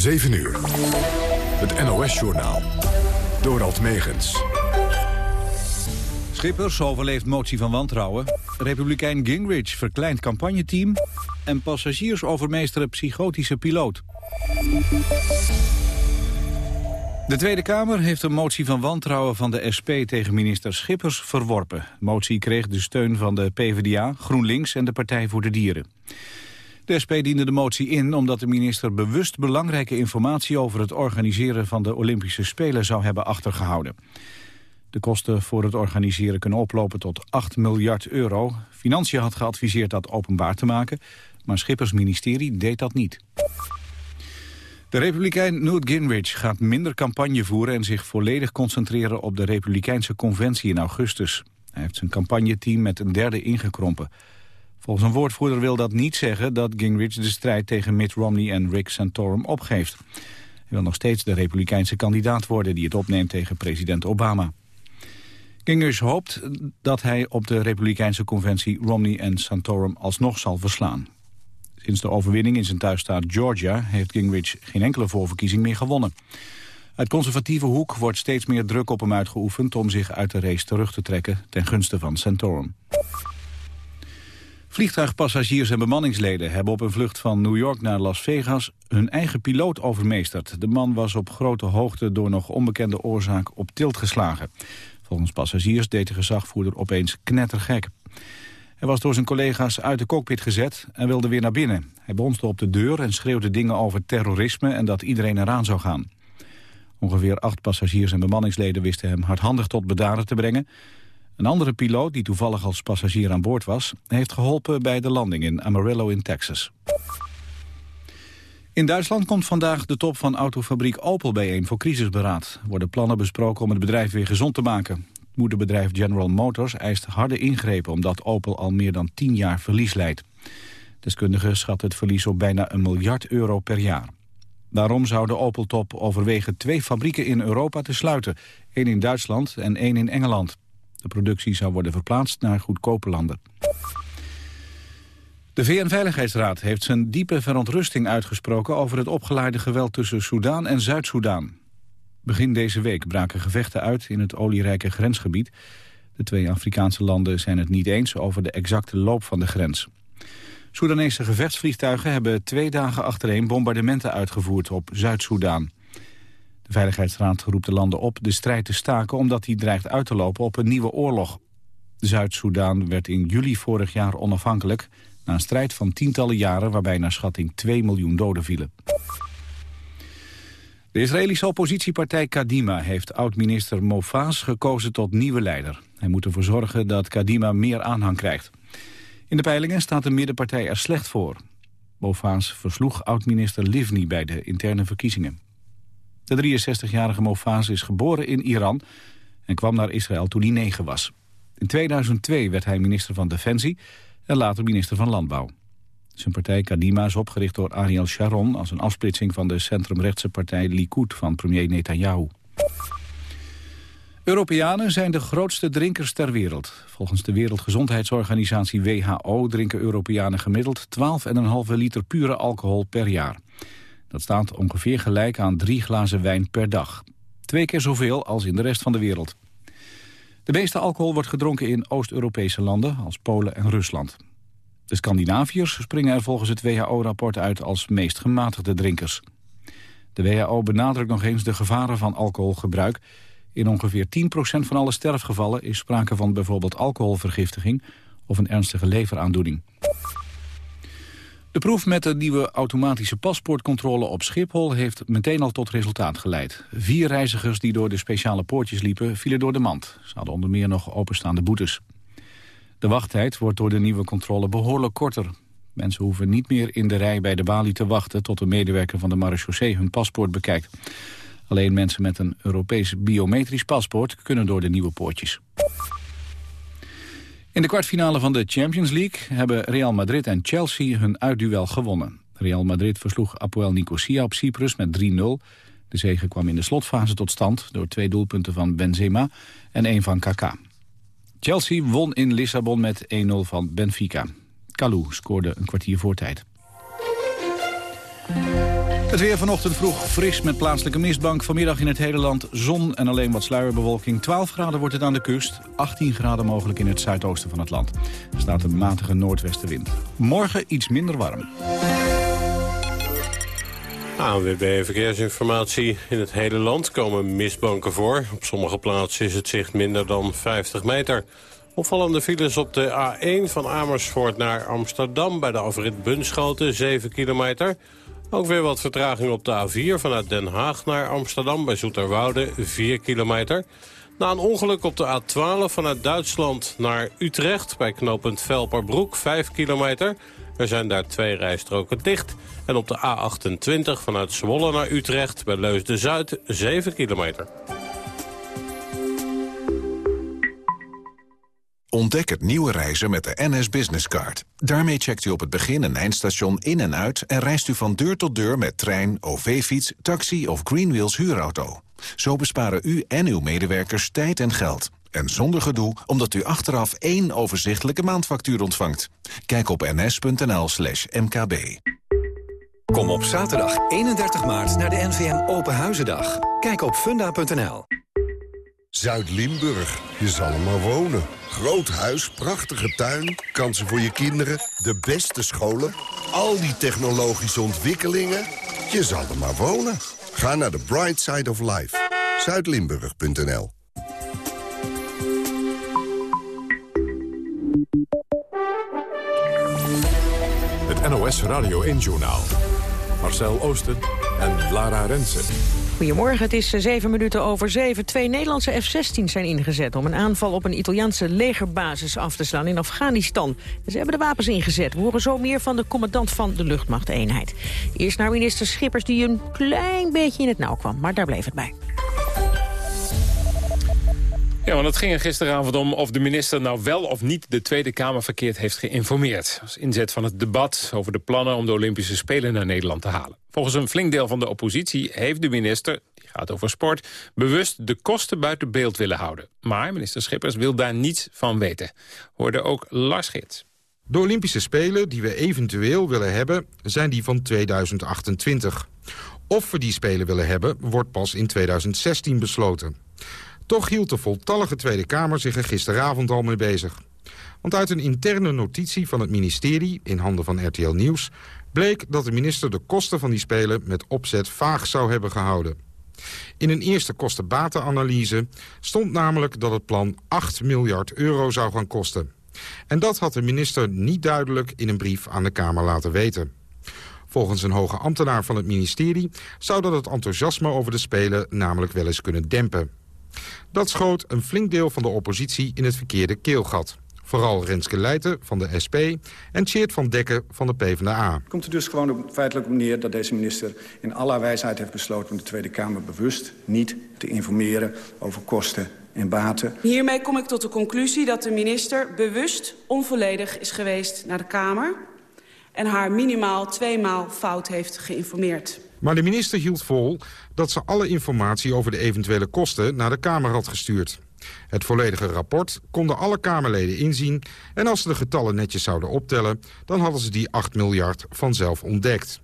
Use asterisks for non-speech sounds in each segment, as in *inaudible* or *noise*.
7 uur. Het NOS-journaal. Dorald Megens. Schippers overleeft motie van wantrouwen. Republikein Gingrich verkleint campagneteam. En passagiers overmeesteren psychotische piloot. De Tweede Kamer heeft een motie van wantrouwen van de SP tegen minister Schippers verworpen. Motie kreeg de steun van de PvdA, GroenLinks en de Partij voor de Dieren. De SP diende de motie in omdat de minister bewust belangrijke informatie over het organiseren van de Olympische Spelen zou hebben achtergehouden. De kosten voor het organiseren kunnen oplopen tot 8 miljard euro. Financiën had geadviseerd dat openbaar te maken, maar Schippers ministerie deed dat niet. De republikein Newt Gingrich gaat minder campagne voeren... en zich volledig concentreren op de Republikeinse conventie in augustus. Hij heeft zijn campagneteam met een derde ingekrompen. Volgens een woordvoerder wil dat niet zeggen dat Gingrich de strijd tegen Mitt Romney en Rick Santorum opgeeft. Hij wil nog steeds de republikeinse kandidaat worden die het opneemt tegen president Obama. Gingrich hoopt dat hij op de republikeinse conventie Romney en Santorum alsnog zal verslaan. Sinds de overwinning in zijn thuisstaat Georgia heeft Gingrich geen enkele voorverkiezing meer gewonnen. Uit conservatieve hoek wordt steeds meer druk op hem uitgeoefend om zich uit de race terug te trekken ten gunste van Santorum. Vliegtuigpassagiers en bemanningsleden hebben op een vlucht van New York naar Las Vegas hun eigen piloot overmeesterd. De man was op grote hoogte door nog onbekende oorzaak op tilt geslagen. Volgens passagiers deed de gezagvoerder opeens knettergek. Hij was door zijn collega's uit de cockpit gezet en wilde weer naar binnen. Hij bonsde op de deur en schreeuwde dingen over terrorisme en dat iedereen eraan zou gaan. Ongeveer acht passagiers en bemanningsleden wisten hem hardhandig tot bedaren te brengen. Een andere piloot, die toevallig als passagier aan boord was... heeft geholpen bij de landing in Amarillo in Texas. In Duitsland komt vandaag de top van autofabriek Opel bijeen voor crisisberaad. Er worden plannen besproken om het bedrijf weer gezond te maken. Het moederbedrijf General Motors eist harde ingrepen... omdat Opel al meer dan 10 jaar verlies leidt. Deskundigen schatten het verlies op bijna een miljard euro per jaar. Daarom zou de Opel-top overwegen twee fabrieken in Europa te sluiten. één in Duitsland en één in Engeland. De productie zou worden verplaatst naar goedkope landen. De VN-veiligheidsraad heeft zijn diepe verontrusting uitgesproken... over het opgeleide geweld tussen Soedan en Zuid-Soedan. Begin deze week braken gevechten uit in het olierijke grensgebied. De twee Afrikaanse landen zijn het niet eens over de exacte loop van de grens. Soedanese gevechtsvliegtuigen hebben twee dagen achtereen bombardementen uitgevoerd op Zuid-Soedan. De Veiligheidsraad roept de landen op de strijd te staken... omdat die dreigt uit te lopen op een nieuwe oorlog. Zuid-Soedan werd in juli vorig jaar onafhankelijk... na een strijd van tientallen jaren waarbij naar schatting 2 miljoen doden vielen. De Israëlische oppositiepartij Kadima heeft oud-minister Mofaz gekozen tot nieuwe leider. Hij moet ervoor zorgen dat Kadima meer aanhang krijgt. In de peilingen staat de middenpartij er slecht voor. Mofaz versloeg oud-minister Livni bij de interne verkiezingen. De 63-jarige Mofaz is geboren in Iran en kwam naar Israël toen hij negen was. In 2002 werd hij minister van Defensie en later minister van Landbouw. Zijn partij Kadima is opgericht door Ariel Sharon... als een afsplitsing van de centrumrechtse partij Likud van premier Netanyahu. Europeanen zijn de grootste drinkers ter wereld. Volgens de Wereldgezondheidsorganisatie WHO drinken Europeanen gemiddeld 12,5 liter pure alcohol per jaar. Dat staat ongeveer gelijk aan drie glazen wijn per dag. Twee keer zoveel als in de rest van de wereld. De meeste alcohol wordt gedronken in Oost-Europese landen als Polen en Rusland. De Scandinaviërs springen er volgens het WHO-rapport uit als meest gematigde drinkers. De WHO benadrukt nog eens de gevaren van alcoholgebruik. In ongeveer 10% van alle sterfgevallen is sprake van bijvoorbeeld alcoholvergiftiging of een ernstige leveraandoening. De proef met de nieuwe automatische paspoortcontrole op Schiphol heeft meteen al tot resultaat geleid. Vier reizigers die door de speciale poortjes liepen vielen door de mand. Ze hadden onder meer nog openstaande boetes. De wachttijd wordt door de nieuwe controle behoorlijk korter. Mensen hoeven niet meer in de rij bij de balie te wachten... tot de medewerker van de marechaussee hun paspoort bekijkt. Alleen mensen met een Europees biometrisch paspoort... kunnen door de nieuwe poortjes. In de kwartfinale van de Champions League hebben Real Madrid en Chelsea hun uitduel gewonnen. Real Madrid versloeg Apoel Nicosia op Cyprus met 3-0. De zege kwam in de slotfase tot stand door twee doelpunten van Benzema en één van Kaká. Chelsea won in Lissabon met 1-0 van Benfica. Kalou scoorde een kwartier voor tijd. Het weer vanochtend vroeg fris met plaatselijke mistbank. Vanmiddag in het hele land zon en alleen wat sluierbewolking. 12 graden wordt het aan de kust, 18 graden mogelijk in het zuidoosten van het land. Er staat een matige noordwestenwind. Morgen iets minder warm. ANWB Verkeersinformatie. In het hele land komen mistbanken voor. Op sommige plaatsen is het zicht minder dan 50 meter. Opvallende files op de A1 van Amersfoort naar Amsterdam... bij de afrit Bunschoten, 7 kilometer. Ook weer wat vertraging op de A4 vanuit Den Haag naar Amsterdam... bij Zoeterwoude, 4 kilometer. Na een ongeluk op de A12 vanuit Duitsland naar Utrecht... bij knooppunt Velperbroek, 5 kilometer... Er zijn daar twee rijstroken dicht. En op de A28 vanuit Zwolle naar Utrecht bij Leusden-Zuid 7 kilometer. Ontdek het nieuwe reizen met de NS Business Card. Daarmee checkt u op het begin- en eindstation in en uit... en reist u van deur tot deur met trein, OV-fiets, taxi of Greenwheels huurauto. Zo besparen u en uw medewerkers tijd en geld. En zonder gedoe, omdat u achteraf één overzichtelijke maandfactuur ontvangt. Kijk op ns.nl slash mkb. Kom op zaterdag 31 maart naar de NVM Open Huizendag. Kijk op funda.nl. Zuid-Limburg, je zal er maar wonen. Groot huis, prachtige tuin, kansen voor je kinderen, de beste scholen... al die technologische ontwikkelingen, je zal er maar wonen. Ga naar de Bright Side of Life. Zuidlimburg.nl Het NOS Radio 1-journaal. Marcel Oosten en Lara Rensen. Goedemorgen, het is eh, zeven minuten over zeven. Twee Nederlandse F-16 zijn ingezet om een aanval op een Italiaanse legerbasis af te slaan in Afghanistan. Ze hebben de wapens ingezet. We horen zo meer van de commandant van de luchtmachteenheid. Eerst naar minister Schippers die een klein beetje in het nauw kwam, maar daar bleef het bij. Ja, want het ging er gisteravond om of de minister nou wel of niet de Tweede Kamer verkeerd heeft geïnformeerd. Als inzet van het debat over de plannen om de Olympische Spelen naar Nederland te halen. Volgens een flink deel van de oppositie heeft de minister, die gaat over sport, bewust de kosten buiten beeld willen houden. Maar minister Schippers wil daar niets van weten. Hoorde ook Lars Geerts. De Olympische Spelen die we eventueel willen hebben, zijn die van 2028. Of we die Spelen willen hebben, wordt pas in 2016 besloten. Toch hield de voltallige Tweede Kamer zich er gisteravond al mee bezig. Want uit een interne notitie van het ministerie, in handen van RTL Nieuws... bleek dat de minister de kosten van die Spelen met opzet vaag zou hebben gehouden. In een eerste kostenbatenanalyse stond namelijk dat het plan 8 miljard euro zou gaan kosten. En dat had de minister niet duidelijk in een brief aan de Kamer laten weten. Volgens een hoge ambtenaar van het ministerie zou dat het enthousiasme over de Spelen namelijk wel eens kunnen dempen. Dat schoot een flink deel van de oppositie in het verkeerde keelgat. Vooral Renske Leijten van de SP en Tjeerd van Dekken van de PvdA. Het komt er dus gewoon op, feitelijk op neer dat deze minister in alle wijsheid heeft besloten... om de Tweede Kamer bewust niet te informeren over kosten en baten. Hiermee kom ik tot de conclusie dat de minister bewust onvolledig is geweest naar de Kamer... en haar minimaal tweemaal fout heeft geïnformeerd. Maar de minister hield vol dat ze alle informatie over de eventuele kosten naar de Kamer had gestuurd. Het volledige rapport konden alle Kamerleden inzien... en als ze de getallen netjes zouden optellen... dan hadden ze die 8 miljard vanzelf ontdekt.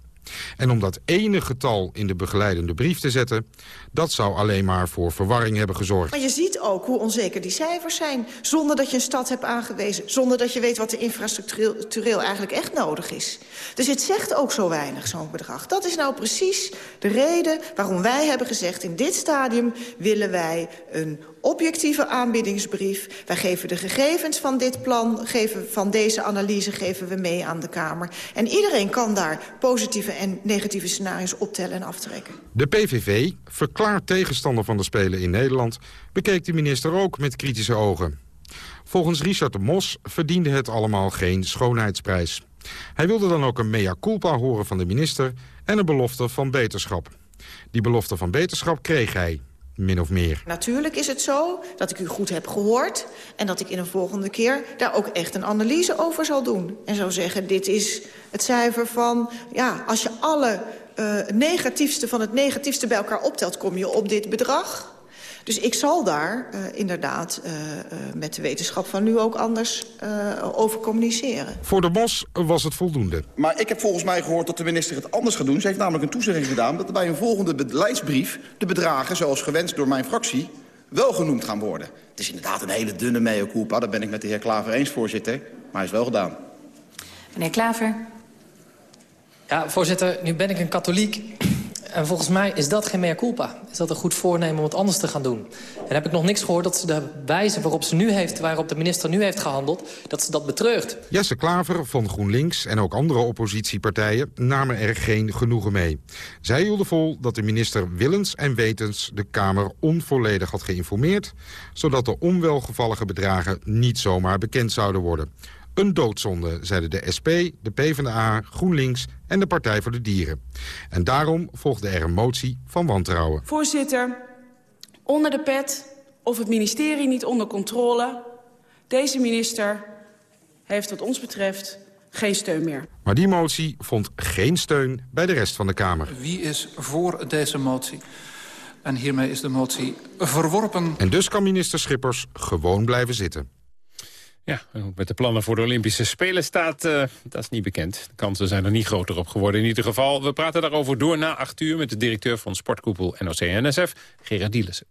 En om dat ene getal in de begeleidende brief te zetten... dat zou alleen maar voor verwarring hebben gezorgd. Maar je ziet ook hoe onzeker die cijfers zijn... zonder dat je een stad hebt aangewezen... zonder dat je weet wat er infrastructureel eigenlijk echt nodig is. Dus het zegt ook zo weinig, zo'n bedrag. Dat is nou precies de reden waarom wij hebben gezegd... in dit stadium willen wij een objectieve aanbiedingsbrief. Wij geven de gegevens van dit plan, geven, van deze analyse geven we mee aan de Kamer. En iedereen kan daar positieve en negatieve scenario's optellen en aftrekken. De PVV, verklaard tegenstander van de Spelen in Nederland... bekeek de minister ook met kritische ogen. Volgens Richard de Mos verdiende het allemaal geen schoonheidsprijs. Hij wilde dan ook een mea culpa horen van de minister... en een belofte van beterschap. Die belofte van beterschap kreeg hij min of meer. Natuurlijk is het zo dat ik u goed heb gehoord... en dat ik in een volgende keer daar ook echt een analyse over zal doen. En zou zeggen, dit is het cijfer van... ja, als je alle uh, negatiefste van het negatiefste bij elkaar optelt... kom je op dit bedrag. Dus ik zal daar uh, inderdaad uh, uh, met de wetenschap van nu ook anders over communiceren. Voor de Bos was het voldoende. Maar ik heb volgens mij gehoord dat de minister het anders gaat doen. Ze heeft namelijk een toezegging gedaan dat er bij een volgende beleidsbrief... de bedragen, zoals gewenst door mijn fractie, wel genoemd gaan worden. Het is inderdaad een hele dunne mea culpa. Dat ben ik met de heer Klaver eens, voorzitter. Maar hij is wel gedaan. Meneer Klaver. Ja, voorzitter, nu ben ik een katholiek. En volgens mij is dat geen mea culpa. Is dat een goed voornemen om het anders te gaan doen. En heb ik nog niks gehoord dat ze de wijze waarop, ze nu heeft, waarop de minister nu heeft gehandeld... dat ze dat betreurt. Jesse Klaver van GroenLinks en ook andere oppositiepartijen... namen er geen genoegen mee. Zij hielden vol dat de minister willens en wetens... de Kamer onvolledig had geïnformeerd... zodat de onwelgevallige bedragen niet zomaar bekend zouden worden. Een doodzonde, zeiden de SP, de PvdA, GroenLinks en de Partij voor de Dieren. En daarom volgde er een motie van wantrouwen. Voorzitter, onder de pet of het ministerie niet onder controle... deze minister heeft wat ons betreft geen steun meer. Maar die motie vond geen steun bij de rest van de Kamer. Wie is voor deze motie? En hiermee is de motie verworpen. En dus kan minister Schippers gewoon blijven zitten. Ja, met de plannen voor de Olympische Spelen staat, uh, dat is niet bekend. De kansen zijn er niet groter op geworden in ieder geval. We praten daarover door na acht uur met de directeur van sportkoepel NOC-NSF, Gerard Dielissen.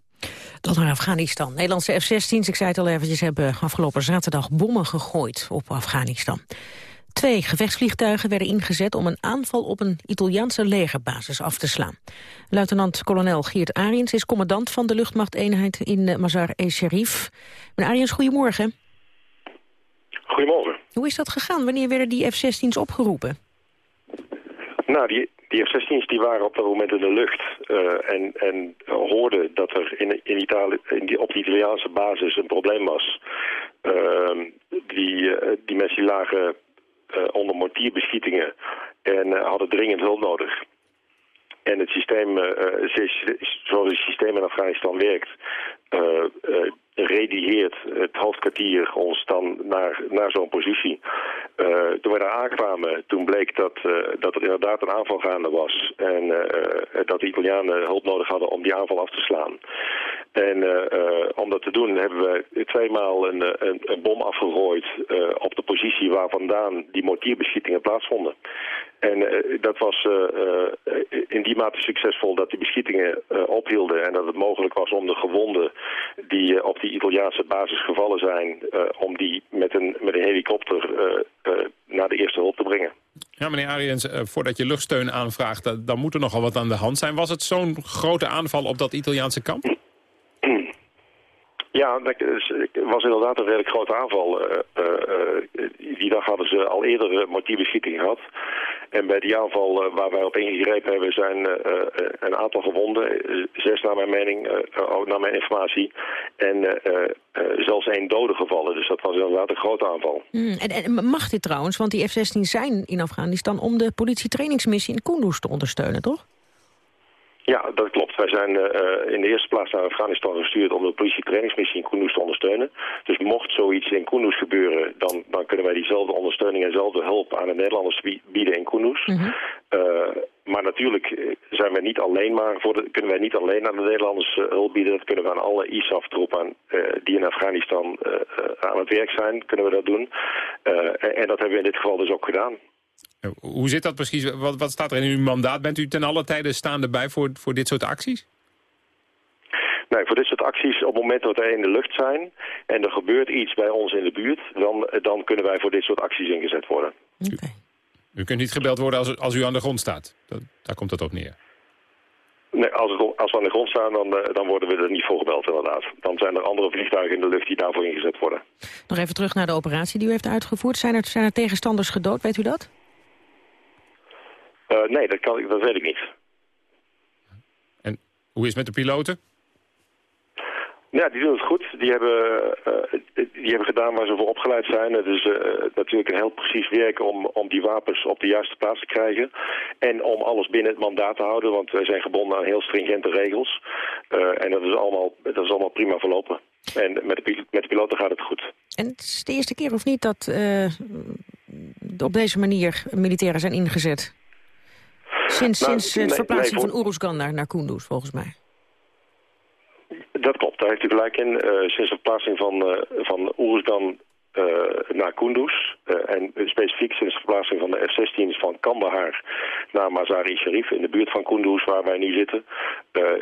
Dan naar Afghanistan. Nederlandse F-16's, ik zei het al eventjes, hebben afgelopen zaterdag bommen gegooid op Afghanistan. Twee gevechtsvliegtuigen werden ingezet om een aanval op een Italiaanse legerbasis af te slaan. Luitenant-kolonel Geert Ariens is commandant van de luchtmachteenheid in eh, Mazar-e-Sharif. Meneer Ariens, goedemorgen. Goedemorgen. Hoe is dat gegaan? Wanneer werden die F-16's opgeroepen? Nou, die, die F-16's die waren op dat moment in de lucht uh, en, en hoorden dat er in, in Italië, in die, op de Italiaanse basis een probleem was. Uh, die, uh, die mensen die lagen onder mortierbeschietingen en hadden dringend hulp nodig. En het systeem, zoals het systeem in Afghanistan werkt, redieert het hoofdkwartier ons dan naar, naar zo'n positie. Uh, toen we daar aankwamen, toen bleek dat, uh, dat er inderdaad een aanval gaande was. En uh, dat de Italianen hulp nodig hadden om die aanval af te slaan. En om dat te doen hebben we tweemaal een, een, een bom afgegooid op de positie waar vandaan die mortierbeschietingen plaatsvonden. En uh, dat was uh, in die mate succesvol dat die beschietingen ophielden... en dat het mogelijk was om de gewonden die op die Italiaanse basis gevallen zijn... om die met een, met een helikopter naar de eerste hulp te brengen. Ja, meneer Ariens, voordat je luchtsteun aanvraagt... dan moet er nogal wat aan de hand zijn. Was het zo'n grote aanval op dat Italiaanse kamp? Ja, het was inderdaad een redelijk grote aanval. Uh, uh, die dag hadden ze al eerder mortierbeschieting gehad. En bij die aanval waar wij op ingegrepen hebben zijn een aantal gewonden. Zes naar mijn mening, ook naar mijn informatie. En zelfs één dode gevallen. Dus dat was inderdaad een grote aanval. Mm, en, en, mag dit trouwens? Want die F-16 zijn in Afghanistan om de politietrainingsmissie in Kunduz te ondersteunen, toch? Ja, dat klopt. Wij zijn uh, in de eerste plaats naar Afghanistan gestuurd om de politietrainingsmissie in Kunduz te ondersteunen. Dus mocht zoiets in Kunduz gebeuren, dan, dan kunnen wij diezelfde ondersteuning en dezelfde hulp aan de Nederlanders bieden in Kunduz. Mm -hmm. uh, maar natuurlijk zijn wij niet alleen maar voor de, kunnen wij niet alleen aan de Nederlanders uh, hulp bieden. Dat kunnen we aan alle ISAF-troepen die in Afghanistan aan het werk zijn, kunnen we dat doen. En, en dat hebben we in dit geval dus ook gedaan. Hoe zit dat precies? Wat, wat staat er in uw mandaat? Bent u ten alle tijde staande bij voor, voor dit soort acties? Nee, voor dit soort acties, op het moment dat wij in de lucht zijn... en er gebeurt iets bij ons in de buurt... dan, dan kunnen wij voor dit soort acties ingezet worden. Okay. U, u kunt niet gebeld worden als, als u aan de grond staat. Dat, daar komt het op neer. Nee, als, het, als we aan de grond staan, dan, dan worden we er niet voor gebeld inderdaad. Dan zijn er andere vliegtuigen in de lucht die daarvoor ingezet worden. Nog even terug naar de operatie die u heeft uitgevoerd. Zijn er, zijn er tegenstanders gedood, weet u dat? Uh, nee, dat, kan, dat weet ik niet. En hoe is het met de piloten? Ja, die doen het goed. Die hebben, uh, die hebben gedaan waar ze voor opgeleid zijn. Het is uh, natuurlijk een heel precies werk om, om die wapens op de juiste plaats te krijgen. En om alles binnen het mandaat te houden, want wij zijn gebonden aan heel stringente regels. en dat is, allemaal, dat is allemaal prima verlopen. En met de, met de piloten gaat het goed. En het is de eerste keer of niet dat op deze manier militairen zijn ingezet? Sinds, nou, sinds het nee, voor... van Oeruzgan naar, naar Kunduz, volgens mij. Dat klopt, daar heeft u gelijk in. sinds de verplaatsing van, uh, van Oeruzgan naar Kunduz. en specifiek sinds de verplaatsing van de F-16's van Kandahar naar Mazar-i Sharif in de buurt van Kunduz waar wij nu zitten.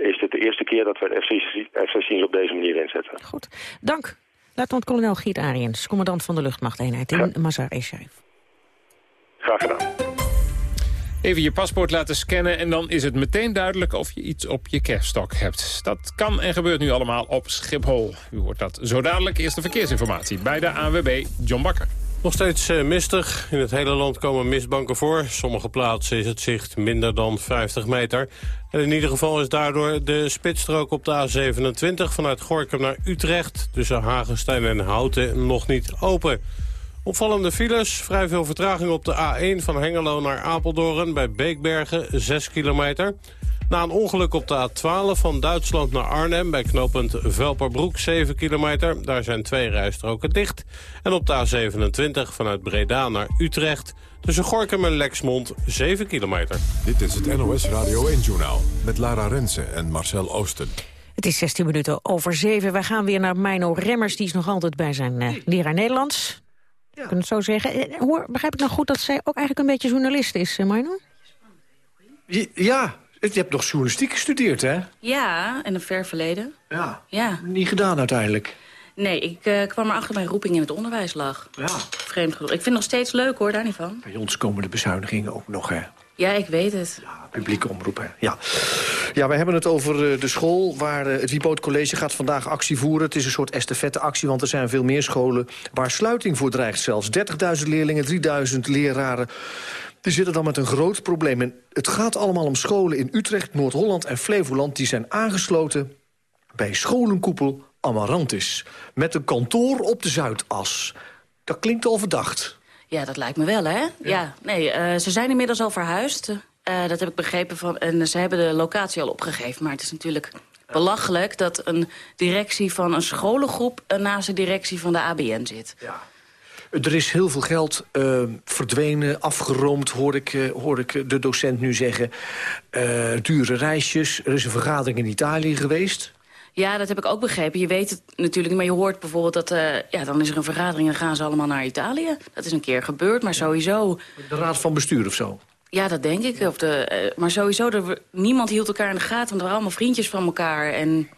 is dit de eerste keer dat we de F-16's op deze manier inzetten. Goed, dank. Luitenant-kolonel Giet Ariens, commandant van de luchtmachteenheid in ja. Mazar-i Sharif. Graag gedaan. Even je paspoort laten scannen en dan is het meteen duidelijk of je iets op je kerststok hebt. Dat kan en gebeurt nu allemaal op Schiphol. U hoort dat zo dadelijk. Eerste verkeersinformatie bij de ANWB John Bakker. Nog steeds uh, mistig. In het hele land komen mistbanken voor. Sommige plaatsen is het zicht minder dan 50 meter. En in ieder geval is daardoor de spitsstrook op de A27 vanuit Gorkum naar Utrecht... tussen Hagenstein en Houten nog niet open. Opvallende files, vrij veel vertraging op de A1 van Hengelo naar Apeldoorn... bij Beekbergen, 6 kilometer. Na een ongeluk op de A12 van Duitsland naar Arnhem... bij knooppunt Velperbroek, 7 kilometer. Daar zijn twee rijstroken dicht. En op de A27 vanuit Breda naar Utrecht... tussen Gorkum en Lexmond, 7 kilometer. Dit is het NOS Radio 1-journaal met Lara Rensen en Marcel Oosten. Het is 16 minuten over 7. Wij gaan weer naar Mino Remmers. Die is nog altijd bij zijn uh, leraar Nederlands. Ja. Kunnen het zo zeggen. Eh, hoor, begrijp ik nou goed dat zij ook eigenlijk een beetje journalist is, uh, Marno? Ja, je hebt nog journalistiek gestudeerd, hè? Ja, in een ver verleden. Ja, ja. niet gedaan uiteindelijk. Nee, ik uh, kwam erachter mijn roeping in het onderwijs lag. Ja. Vreemd genoeg. Ik vind het nog steeds leuk, hoor, daar niet van. Bij ons komen de bezuinigingen ook nog, hè? Ja, ik weet het. Ja, publieke omroepen. Ja. ja, wij hebben het over de school waar het Wieboot College gaat vandaag actie voeren. Het is een soort estafette-actie, want er zijn veel meer scholen... waar sluiting voor dreigt zelfs. 30.000 leerlingen, 3.000 leraren. Die zitten dan met een groot probleem. En het gaat allemaal om scholen in Utrecht, Noord-Holland en Flevoland... die zijn aangesloten bij scholenkoepel Amarantis. Met een kantoor op de Zuidas. Dat klinkt al verdacht. Ja, dat lijkt me wel, hè? Ja, nee, uh, ze zijn inmiddels al verhuisd. Uh, dat heb ik begrepen. Van, en ze hebben de locatie al opgegeven. Maar het is natuurlijk belachelijk dat een directie van een scholengroep... naast de directie van de ABN zit. Ja. Er is heel veel geld uh, verdwenen, afgeroomd, hoor ik, uh, hoor ik de docent nu zeggen. Dure reisjes, er is een vergadering in Italië geweest. Ja, dat heb ik ook begrepen. Je weet het natuurlijk, maar je hoort bijvoorbeeld dat... Uh, ja, dan is er een vergadering en gaan ze allemaal naar Italië. Dat is een keer gebeurd, maar sowieso... De raad van bestuur of zo? Ja, dat denk ik. Of de, uh, maar sowieso, er, niemand hield elkaar in de gaten... want er waren allemaal vriendjes van elkaar. En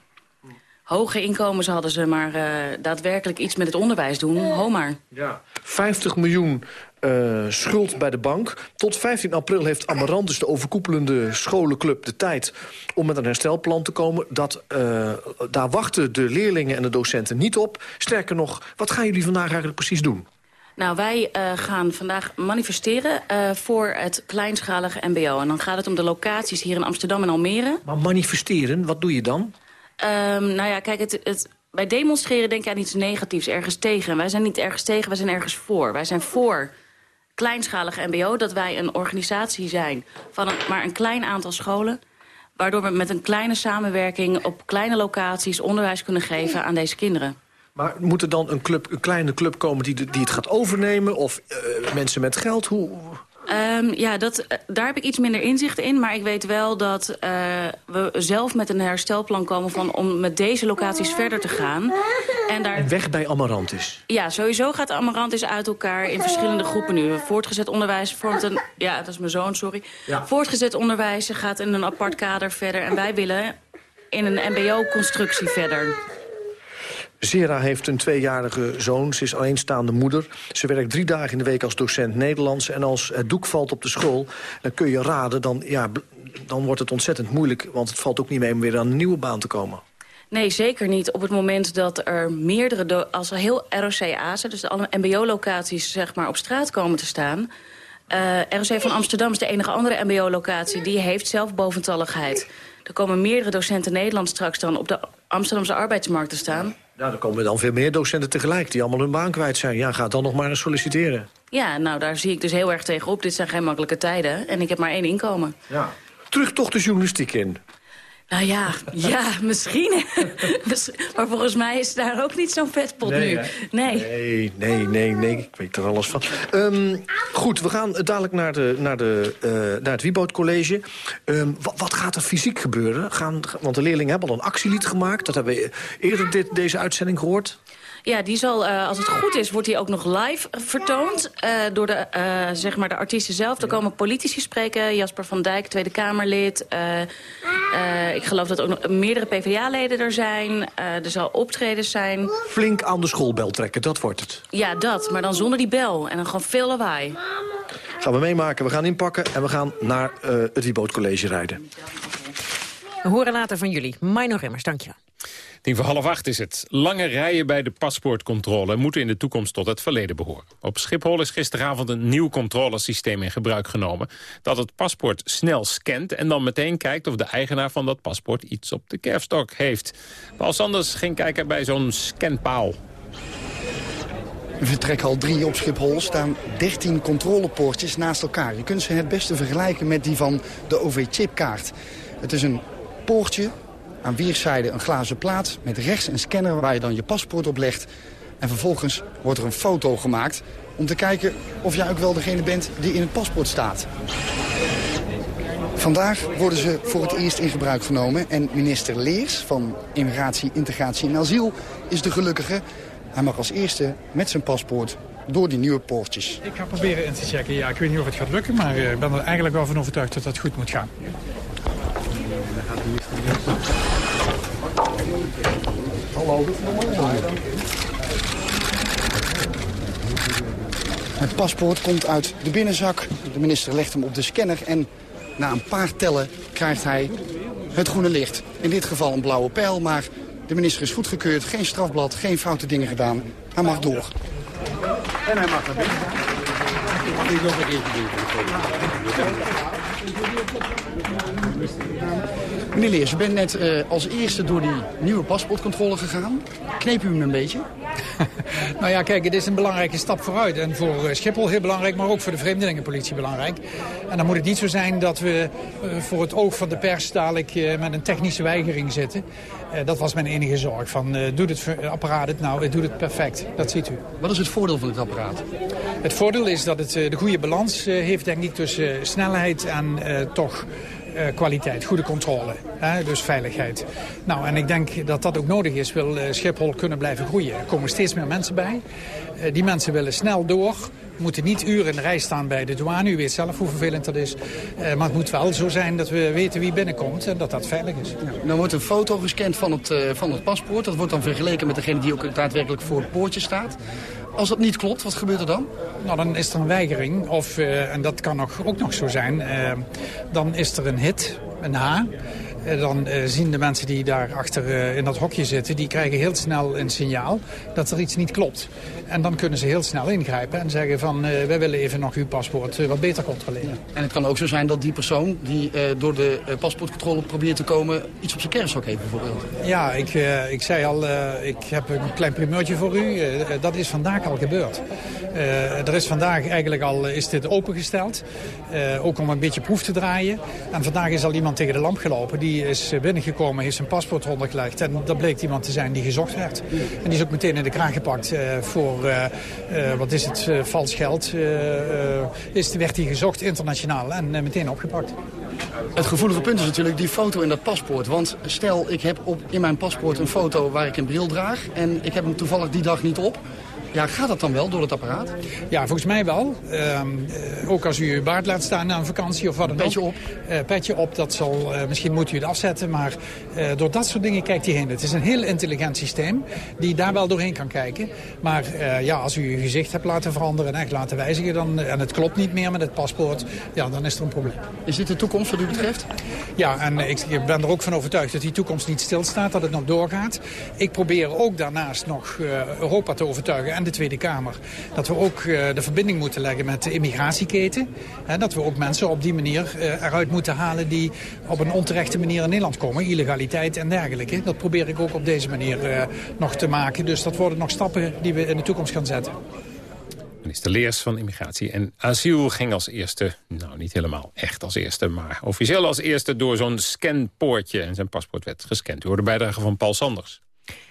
hoge inkomens hadden ze, maar uh, daadwerkelijk iets met het onderwijs doen. Ho maar. Ja, 50 miljoen uh, schuld bij de bank. Tot 15 april heeft Amarantus, de overkoepelende scholenclub, de tijd... om met een herstelplan te komen. Dat, daar wachten de leerlingen en de docenten niet op. Sterker nog, wat gaan jullie vandaag eigenlijk precies doen? Nou, wij uh, gaan vandaag manifesteren uh, voor het kleinschalige mbo. En dan gaat het om de locaties hier in Amsterdam en Almere. Maar manifesteren, wat doe je dan? Um, nou ja, kijk, het, het, bij demonstreren denk je aan iets negatiefs, ergens tegen. Wij zijn niet ergens tegen, wij zijn ergens voor. Wij zijn voor kleinschalig mbo, dat wij een organisatie zijn... van een, maar een klein aantal scholen... waardoor we met een kleine samenwerking op kleine locaties... onderwijs kunnen geven aan deze kinderen. Maar moet er dan een, club, een kleine club komen die, die het gaat overnemen? Of uh, mensen met geld? Hoe... Um, ja, dat, daar heb ik iets minder inzicht in. Maar ik weet wel dat uh, we zelf met een herstelplan komen... Van, om met deze locaties verder te gaan. En, daar... en weg bij Amarantis? Ja, sowieso gaat Amarantis uit elkaar in verschillende groepen nu. Voortgezet onderwijs vormt een... Ja, dat is mijn zoon, sorry. Ja. Voortgezet onderwijs gaat in een apart kader verder. En wij willen in een mbo-constructie verder. Zera heeft een tweejarige zoon. Ze is alleenstaande moeder. Ze werkt drie dagen in de week als docent Nederlands. En als het doek valt op de school, dan kun je raden... dan, ja, dan wordt het ontzettend moeilijk. Want het valt ook niet mee om weer aan een nieuwe baan te komen. Nee, zeker niet. Op het moment dat er meerdere, als er heel ROC-A's... dus alle mbo-locaties zeg maar, op straat komen te staan... Uh, ROC van Amsterdam is de enige andere mbo-locatie... die heeft zelf boventalligheid. Er komen meerdere docenten Nederlands straks dan op de Amsterdamse arbeidsmarkt te staan. Ja, dan komen dan veel meer docenten tegelijk die allemaal hun baan kwijt zijn. Ja, ga dan nog maar eens solliciteren. Ja, nou, daar zie ik dus heel erg tegenop. Dit zijn geen makkelijke tijden en ik heb maar één inkomen. Ja. Terug toch de journalistiek in. Nou ja, ja, misschien. maar volgens mij is daar ook niet zo'n vetpot Nee, nu. Nee. Nee, nee, nee, nee. Ik weet er alles van. Ehm, goed, we gaan dadelijk naar, de, naar, de, eh, naar het Wieboot College. Ehm, wat, wat gaat er fysiek gebeuren? Gaan, want de leerlingen hebben al een actielied gemaakt. Dat hebben we eerder dit, deze uitzending gehoord. Ja, die zal, eh, als het goed is, wordt die ook nog live vertoond. eh, door de, eh, zeg maar de artiesten zelf. Er komen politici spreken. Jasper van Dijk, Tweede Kamerlid. Eh, eh, ik geloof dat ook nog meerdere PvdA-leden er zijn. Eh, er zal optredens zijn. Flink aan de schoolbel trekken, dat wordt het. Ja, dat. Maar dan zonder die bel. En dan gewoon veel lawaai. Gaan we meemaken, we gaan inpakken en we gaan naar eh, het Wieboot College rijden. We horen later van jullie. Mino Remmers, dankjewel. Tien voor half acht is het. Lange rijen bij de paspoortcontrole moeten in de toekomst tot het verleden behoren. Op Schiphol is gisteravond een nieuw controlesysteem in gebruik genomen... dat het paspoort snel scant en dan meteen kijkt of de eigenaar van dat paspoort iets op de kerfstok heeft. Paul Sanders ging kijken bij zo'n scanpaal. We vertrekken al drie op Schiphol, staan 13 controlepoortjes naast elkaar. Je kunt ze het beste vergelijken met die van de OV-chipkaart. Het is een poortje, aan weerszijden een glazen plaat... met rechts een scanner waar je dan je paspoort op legt. En vervolgens wordt er een foto gemaakt om te kijken of jij ook wel degene bent die in het paspoort staat. Vandaag worden ze voor het eerst in gebruik genomen. En minister Leers van Immigratie, Integratie en Asiel is de gelukkige. Hij mag als eerste met zijn paspoort door die nieuwe poortjes. Ik ga proberen in te checken. Ja, ik weet niet of het gaat lukken, maar eh, ik ben er eigenlijk wel van overtuigd dat dat goed moet gaan. Het paspoort komt uit de binnenzak. De minister legt hem op de scanner en na een paar tellen krijgt hij het groene licht. In dit geval een blauwe pijl, maar de minister is goedgekeurd. Geen strafblad, geen foute dingen gedaan. Hij mag door. En hij mag naar binnen. Mag ik nog een keertje Meneer Leers, u bent net eh, als eerste door die nieuwe paspoortcontrole gegaan. Kneep u hem een beetje? *laughs* Nou ja, kijk, het is een belangrijke stap vooruit. En voor eh, Schiphol heel belangrijk, maar ook voor de vreemdelingenpolitie belangrijk. En dan moet het niet zo zijn dat we eh, voor het oog van de pers dadelijk met een technische weigering zitten. Dat was mijn enige zorg. Van, doet het apparaat het nou? Het doet het perfect. Dat ziet u. Wat is het voordeel van dit apparaat? Het voordeel is dat het de goede balans heeft, denk ik, tussen snelheid en toch kwaliteit, goede controle. Hè, dus veiligheid. Nou, en ik denk dat dat ook nodig is. Wil eh, Schiphol kunnen blijven groeien. Er komen steeds meer mensen bij. Eh, die mensen willen snel door. Moeten niet uren in de rij staan bij de douane. U weet zelf hoe vervelend dat is. Eh, maar het moet wel zo zijn dat we weten wie binnenkomt en dat dat veilig is. Dan wordt een foto gescand van het, eh, van het paspoort. Dat wordt dan vergeleken met degene die ook daadwerkelijk voor het poortje staat. Als dat niet klopt, wat gebeurt er dan? Nou, dan is er een weigering. Of, eh, en dat kan ook nog zo zijn. eh, dan is er een hit, een H. Eh, dan eh, zien de mensen die daar achter eh, in dat hokje zitten... die krijgen heel snel een signaal dat er iets niet klopt. En dan kunnen ze heel snel ingrijpen en zeggen van... wij willen even nog uw paspoort wat beter controleren. En het kan ook zo zijn dat die persoon die door de paspoortcontrole probeert te komen... iets op zijn kerfstok heeft bijvoorbeeld. Ja, ik, ik zei al, ik heb een klein primeurtje voor u. Dat is vandaag al gebeurd. Er is vandaag eigenlijk al is dit opengesteld. Ook om een beetje proef te draaien. En vandaag is al iemand tegen de lamp gelopen. Die is eh, binnengekomen, heeft zijn paspoort ondergelegd. En dat bleek iemand te zijn die gezocht werd. En die is ook meteen in de kraag gepakt eh, voor, eh, eh, wat is het, vals geld. is, werd hij gezocht internationaal en meteen opgepakt. Het gevoelige punt is natuurlijk die foto in dat paspoort. Want stel, ik heb op, in mijn paspoort een foto waar ik een bril draag... en ik heb hem toevallig die dag niet op... Ja, gaat dat dan wel door het apparaat? Ja, volgens mij wel. Ehm, eh, ook als u uw baard laat staan aan vakantie of wat dan Petje ook. op. Eh, petje op, dat zal, eh, misschien moet u het afzetten. Maar door dat soort dingen kijkt hij heen. Het is een heel intelligent systeem die daar wel doorheen kan kijken. Maar ja, als u uw gezicht hebt laten veranderen en echt laten wijzigen... Dan, en het klopt niet meer met het paspoort, ja, dan is er een probleem. Is dit de toekomst wat u betreft? Ja, en ik ik ben er ook van overtuigd dat die toekomst niet stilstaat, dat het nog doorgaat. Ik probeer ook daarnaast nog Europa te overtuigen en de Tweede Kamer... dat we ook eh, de verbinding moeten leggen met de immigratieketen. Hè, dat we ook mensen op die manier eh, eruit moeten halen... die op een onterechte manier in Nederland komen, illegaliteit en dergelijke. Dat probeer ik ook op deze manier eh, nog te maken. Dus dat worden nog stappen die we in de toekomst gaan zetten. Minister Leers van Immigratie en Asiel ging als eerste... nou, niet helemaal echt als eerste, maar officieel als eerste... door zo'n scanpoortje en zijn paspoort werd gescand. U hoorde bijdrage van Paul Sanders.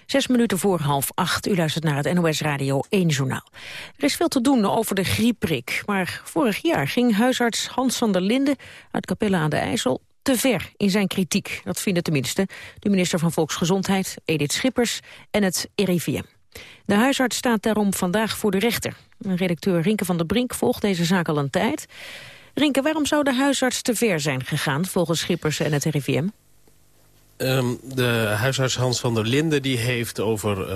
Zes minuten voor half acht. U luistert naar het NOS Radio 1 Journaal. Er is veel te doen over de griepprik. Maar vorig jaar ging huisarts Hans van der Linden uit Capelle aan de IJssel te ver in zijn kritiek. Dat vinden tenminste de minister van Volksgezondheid, Edith Schippers, en het RIVM. De huisarts staat daarom vandaag voor de rechter. Redacteur Rinke van der Brink volgt deze zaak al een tijd. Rinke, waarom zou de huisarts te ver zijn gegaan volgens Schippers en het RIVM? Um, de huisarts Hans van der Linden die heeft over uh,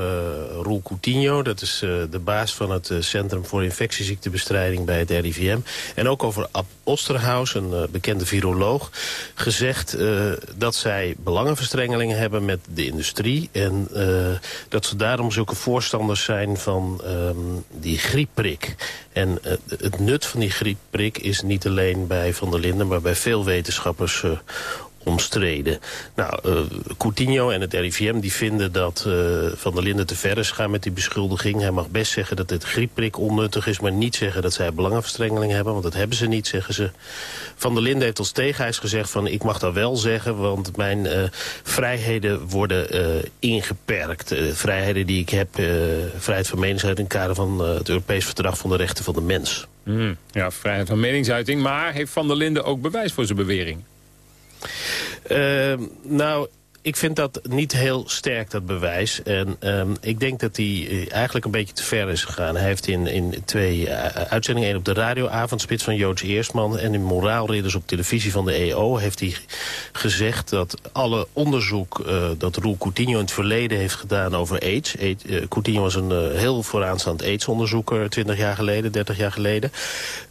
Roel Coutinho... dat is uh, de baas van het uh, Centrum voor Infectieziektebestrijding bij het RIVM... en ook over Ab Osterhaus, een bekende viroloog... gezegd dat zij belangenverstrengelingen hebben met de industrie... en dat ze daarom zulke voorstanders zijn van um, die griepprik. En het nut van die griepprik is niet alleen bij Van der Linden... maar bij veel wetenschappers omstreden. Nou, uh, Coutinho en het RIVM die vinden dat uh, Van der Linden te ver is gaan met die beschuldiging. Hij mag best zeggen dat dit griepprik onnuttig is... maar niet zeggen dat zij belangenverstrengeling hebben, want dat hebben ze niet, zeggen ze. Van der Linden heeft als tegenhuis gezegd van... ik mag dat wel zeggen, want mijn uh, vrijheden worden ingeperkt. vrijheden die ik heb, vrijheid van meningsuiting... in het kader van het Europees Verdrag van de Rechten van de Mens. Mm, ja, vrijheid van meningsuiting, maar heeft Van der Linden ook bewijs voor zijn bewering? Uh, nou, ik vind dat niet heel sterk, dat bewijs. En um, ik denk dat hij eh, eigenlijk een beetje te ver is gegaan. Hij heeft in, in twee uh, uitzendingen, één op de radio, Avondspits van Joods Eerstman... en in Moraalridders op televisie van de EO... heeft hij gezegd dat alle onderzoek uh, dat Roel Coutinho in het verleden heeft gedaan over AIDS... Coutinho was een heel vooraanstaand AIDS-onderzoeker 20 jaar geleden, 30 jaar geleden...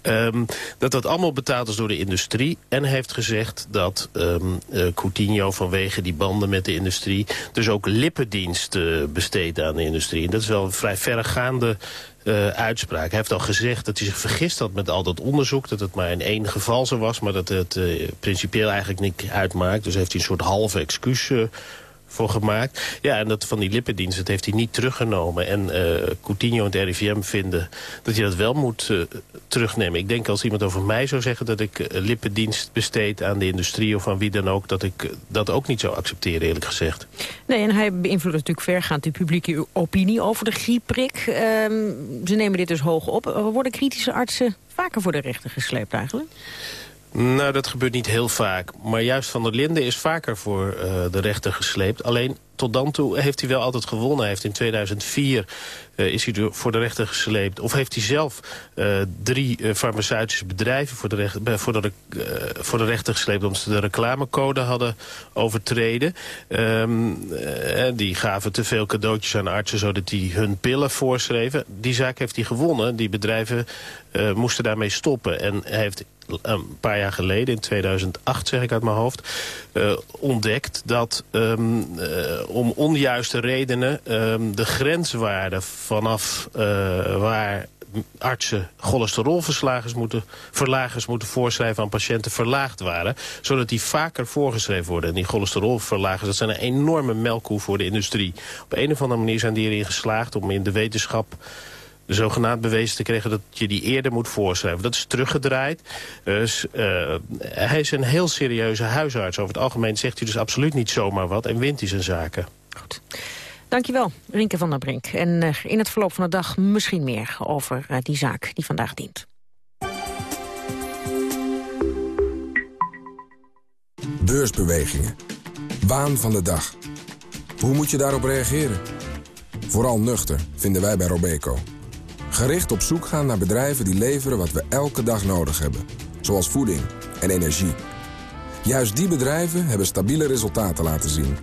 Um, dat dat allemaal betaald is door de industrie. En heeft gezegd dat um, Coutinho vanwege die met de industrie... dus ook lippendienst uh, besteedt aan de industrie. En dat is wel een vrij verregaande uh, uitspraak. Hij heeft al gezegd dat hij zich vergist had met al dat onderzoek. Dat het maar in één geval zo was, maar dat het uh, principieel eigenlijk niet uitmaakt. Dus heeft hij een soort halve excuus voor gemaakt. Ja, en dat van die lippendienst, dat heeft hij niet teruggenomen. En uh, Coutinho en het RIVM vinden dat hij dat wel moet uh, terugnemen. Ik denk als iemand over mij zou zeggen dat ik uh, lippendienst besteed aan de industrie of aan wie dan ook, dat ik dat ook niet zou accepteren, eerlijk gezegd. Nee, en hij beïnvloedt natuurlijk vergaand de publieke opinie over de griepprik. Ehm, ze nemen dit dus hoog op. Worden kritische artsen vaker voor de rechter gesleept eigenlijk? Nou, dat gebeurt niet heel vaak. Maar juist Van der Linden is vaker voor uh, de rechter gesleept. Alleen tot dan toe heeft hij wel altijd gewonnen. Hij heeft in 2004 uh, is hij voor de rechter gesleept. Of heeft hij zelf uh, drie farmaceutische bedrijven voor de, recht, voor, de, voor de rechter gesleept... omdat ze de reclamecode hadden overtreden. Um, die gaven te veel cadeautjes aan artsen... zodat die hun pillen voorschreven. Die zaak heeft hij gewonnen. Die bedrijven moesten daarmee stoppen. En hij heeft een paar jaar geleden, in 2008 zeg ik uit mijn hoofd... Uh, ontdekt dat um, uh, om onjuiste redenen um, de grenswaarden vanaf uh, waar artsen cholesterolverslagers moeten, verlagers moeten voorschrijven aan patiënten verlaagd waren. Zodat die vaker voorgeschreven worden. En die cholesterolverlagers, dat zijn een enorme melkkoe voor de industrie. Op een of andere manier zijn die erin geslaagd om in de wetenschap zogenaamd bewezen te krijgen dat je die eerder moet voorschrijven. Dat is teruggedraaid. Dus uh, hij is een heel serieuze huisarts. Over het algemeen zegt hij dus absoluut niet zomaar wat en wint hij zijn zaken. Goed. Dankjewel, Rinke van der Brink. En uh, in het verloop van de dag misschien meer over uh, die zaak die vandaag dient. Beursbewegingen. Waan van de dag. Hoe moet je daarop reageren? Vooral nuchter, vinden wij bij Robeco. Gericht op zoek gaan naar bedrijven die leveren wat we elke dag nodig hebben. Zoals voeding en energie. Juist die bedrijven hebben stabiele resultaten laten zien.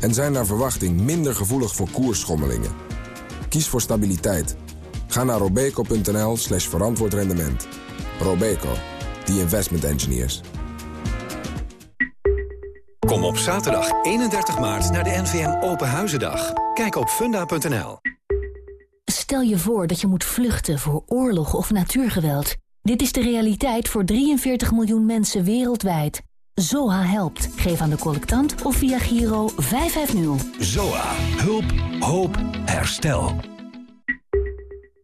En zijn naar verwachting minder gevoelig voor koersschommelingen. Kies voor stabiliteit. Ga naar robeco.nl slash verantwoord rendement. Robeco, the investment engineers. Kom op zaterdag 31 maart naar de NVM Open Huizendag. Kijk op funda.nl. Stel je voor dat je moet vluchten voor oorlog of natuurgeweld. Dit is de realiteit voor 43 miljoen mensen wereldwijd. ZOA helpt. Geef aan de collectant of via Giro 550. ZOA. Hulp. Hoop. Herstel.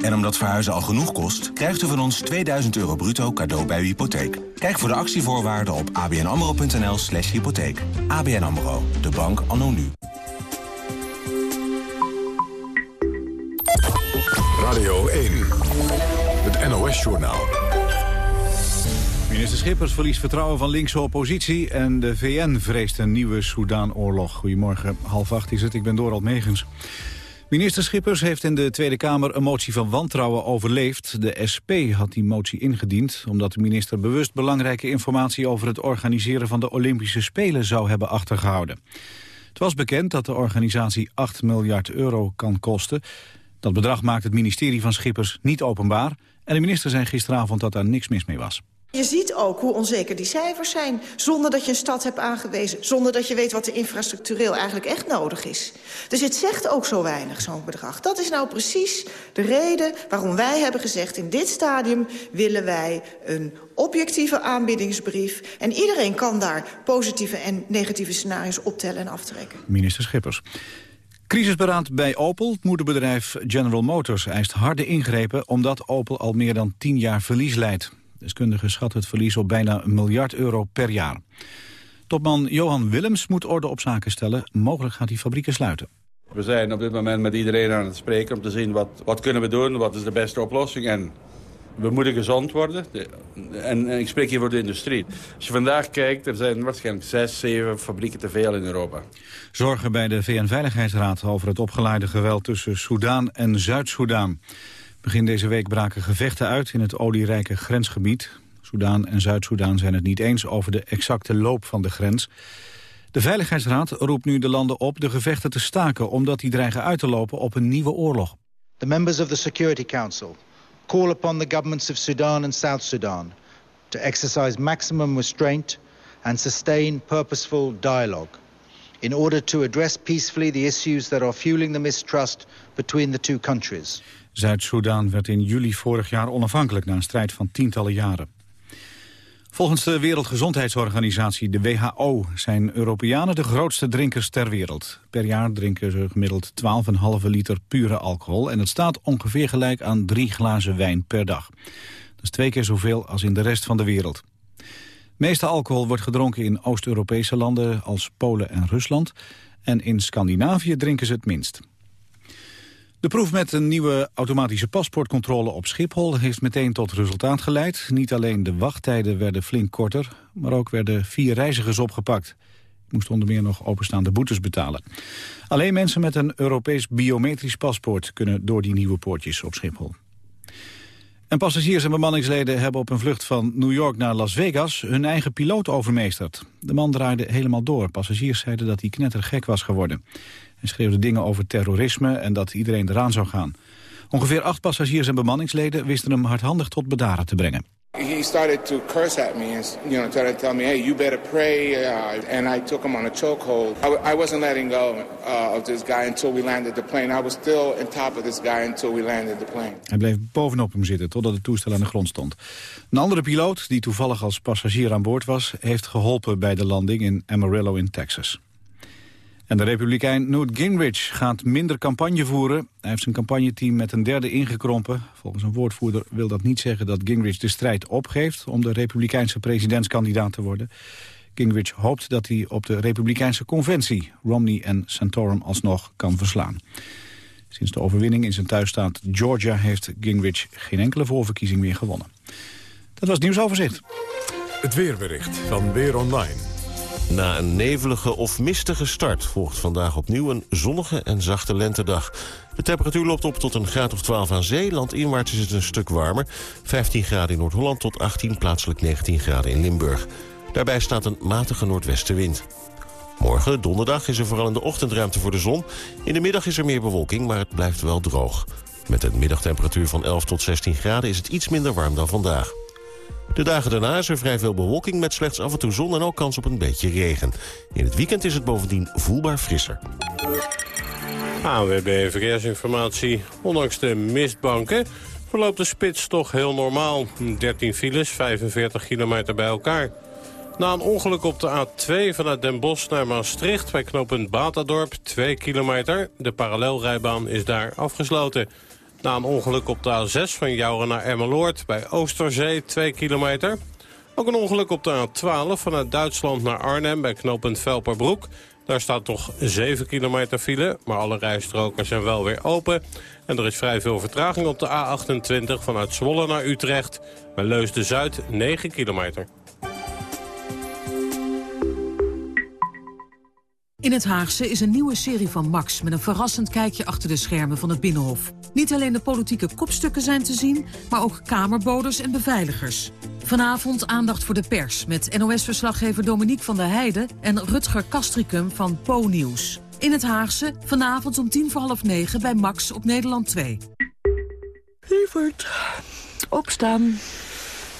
En omdat verhuizen al genoeg kost, krijgt u van ons 2000 euro bruto cadeau bij uw hypotheek. Kijk voor de actievoorwaarden op abnamro.nl slash hypotheek. ABN AMRO, de bank anno nu. Radio 1, het NOS-journaal. Minister Schippers verliest vertrouwen van linkse oppositie... en de VN vreest een nieuwe Soedan-oorlog. Goedemorgen, half acht is het, ik ben Dorald Megens. Minister Schippers heeft in de Tweede Kamer een motie van wantrouwen overleefd. De SP had die motie ingediend omdat de minister bewust belangrijke informatie over het organiseren van de Olympische Spelen zou hebben achtergehouden. Het was bekend dat de organisatie 8 miljard euro kan kosten. Dat bedrag maakt het ministerie van Schippers niet openbaar en de minister zei gisteravond dat daar niks mis mee was. Je ziet ook hoe onzeker die cijfers zijn. Zonder dat je een stad hebt aangewezen. Zonder dat je weet wat er infrastructureel eigenlijk echt nodig is. Dus het zegt ook zo weinig, zo'n bedrag. Dat is nou precies de reden waarom wij hebben gezegd... in dit stadium willen wij een objectieve aanbiedingsbrief. En iedereen kan daar positieve en negatieve scenario's optellen en aftrekken. Minister Schippers. Crisisberaad bij Opel. Het moederbedrijf General Motors eist harde ingrepen... omdat Opel al meer dan 10 jaar verlies leidt. Deskundigen schatten het verlies op bijna een miljard euro per jaar. Topman Johan Willems moet orde op zaken stellen. Mogelijk gaat die fabrieken sluiten. We zijn op dit moment met iedereen aan het spreken om te zien wat, wat kunnen we doen, wat is de beste oplossing. En we moeten gezond worden. En, en, ik spreek hier voor de industrie. Als je vandaag kijkt, er zijn waarschijnlijk zes, zeven fabrieken te veel in Europa. Zorgen bij de VN-veiligheidsraad over het opgeleide geweld tussen Soudaan en Zuid-Soedan. Begin deze week braken gevechten uit in het olierijke grensgebied. Soudaan en Zuid-Soedan zijn het niet eens over de exacte loop van de grens. De Veiligheidsraad roept nu de landen op de gevechten te staken... omdat die dreigen uit te lopen op een nieuwe oorlog. The members of the Security Council call upon the governments of Sudan and South Sudan... to exercise maximum restraint and sustain purposeful dialogue... in order to address peacefully the issues that are fueling the mistrust between the two countries... Zuid-Soedan werd in juli vorig jaar onafhankelijk na een strijd van tientallen jaren. Volgens de Wereldgezondheidsorganisatie, de WHO, zijn Europeanen de grootste drinkers ter wereld. Per jaar drinken ze gemiddeld 12,5 liter pure alcohol en het staat ongeveer gelijk aan drie glazen wijn per dag. Dat is twee keer zoveel als in de rest van de wereld. De meeste alcohol wordt gedronken in Oost-Europese landen als Polen en Rusland. En in Scandinavië drinken ze het minst. De proef met een nieuwe automatische paspoortcontrole op Schiphol heeft meteen tot resultaat geleid. Niet alleen de wachttijden werden flink korter, maar ook werden vier reizigers opgepakt. Moest onder meer nog openstaande boetes betalen. Alleen mensen met een Europees biometrisch paspoort kunnen door die nieuwe poortjes op Schiphol. En passagiers en bemanningsleden hebben op een vlucht van New York naar Las Vegas hun eigen piloot overmeesterd. De man draaide helemaal door. Passagiers zeiden dat hij knettergek was geworden. Hij schreeuwde dingen over terrorisme en dat iedereen eraan zou gaan. Ongeveer acht passagiers en bemanningsleden wisten hem hardhandig tot bedaren te brengen. He started to curse at me and you know tried to tell me, "Hey, you better pray." Uh, and I took him on a chokehold. I, I wasn't letting go uh, of this guy until we landed the plane. I was still on top of this guy until we landed the plane. Hij bleef bovenop hem zitten totdat het toestel aan de grond stond. Een andere piloot, die toevallig als passagier aan boord was, heeft geholpen bij de landing in Amarillo in Texas. En de republikein Newt Gingrich gaat minder campagne voeren. Hij heeft zijn campagneteam met een derde ingekrompen. Volgens een woordvoerder wil dat niet zeggen dat Gingrich de strijd opgeeft... om de republikeinse presidentskandidaat te worden. Gingrich hoopt dat hij op de republikeinse conventie... Romney en Santorum alsnog kan verslaan. Sinds de overwinning in zijn thuisstaat Georgia... heeft Gingrich geen enkele voorverkiezing meer gewonnen. Dat was het nieuwsoverzicht. Het weerbericht van Weer Online. Na een nevelige of mistige start volgt vandaag opnieuw een zonnige en zachte lentedag. De temperatuur loopt op tot een graad of 12 aan zee. Landinwaarts is het een stuk warmer. 15 graden in Noord-Holland tot 18, plaatselijk 19 graden in Limburg. Daarbij staat een matige noordwestenwind. Morgen, donderdag, is er vooral in de ochtend ruimte voor de zon. In de middag is er meer bewolking, maar het blijft wel droog. Met een middagtemperatuur van 11 tot 16 graden is het iets minder warm dan vandaag. De dagen daarna is er vrij veel bewolking met slechts af en toe zon en ook kans op een beetje regen. In het weekend is het bovendien voelbaar frisser. ANWB Verkeersinformatie. Ondanks de mistbanken verloopt de spits toch heel normaal. 13 files, 45 kilometer bij elkaar. Na een ongeluk op de A2 vanuit Den Bosch naar Maastricht... bij knooppunt Batadorp, 2 kilometer. De parallelrijbaan is daar afgesloten. Na een ongeluk op de A6 van Jouren naar Emmeloord bij Oosterzee, 2 kilometer. Ook een ongeluk op de A12 vanuit Duitsland naar Arnhem bij knooppunt Velperbroek. Daar staat toch 7 kilometer file, maar alle rijstroken zijn wel weer open. En er is vrij veel vertraging op de A28 vanuit Zwolle naar Utrecht. Bij Leusden-Zuid 9 kilometer. In het Haagse is een nieuwe serie van Max... met een verrassend kijkje achter de schermen van het Binnenhof. Niet alleen de politieke kopstukken zijn te zien... maar ook kamerboders en beveiligers. Vanavond aandacht voor de pers... met NOS-verslaggever Dominique van der Heijden... en Rutger Kastricum van Po Nieuws. In het Haagse, vanavond om tien voor half negen bij Max op Nederland 2. Lieverd, opstaan.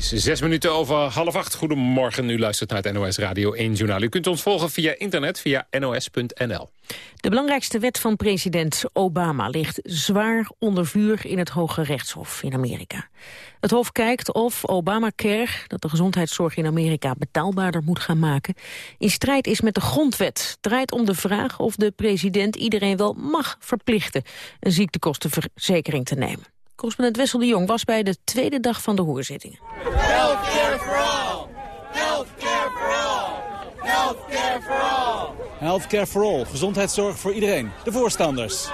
Zes minuten over half acht. Goedemorgen, u luistert naar het NOS Radio 1 Journaal. U kunt ons volgen via internet, via nos.nl. De belangrijkste wet van president Obama ligt zwaar onder vuur in het Hoge Rechtshof in Amerika. Het Hof kijkt of Obamacare, dat de gezondheidszorg in Amerika betaalbaarder moet gaan maken, in strijd is met de grondwet. Het draait om de vraag of de president iedereen wel mag verplichten een ziektekostenverzekering te nemen. Correspondent Wessel de Jong was bij de tweede dag van de hoorzittingen. Healthcare for all! Healthcare for all! Healthcare for all! Healthcare for all, gezondheidszorg voor iedereen. De voorstanders.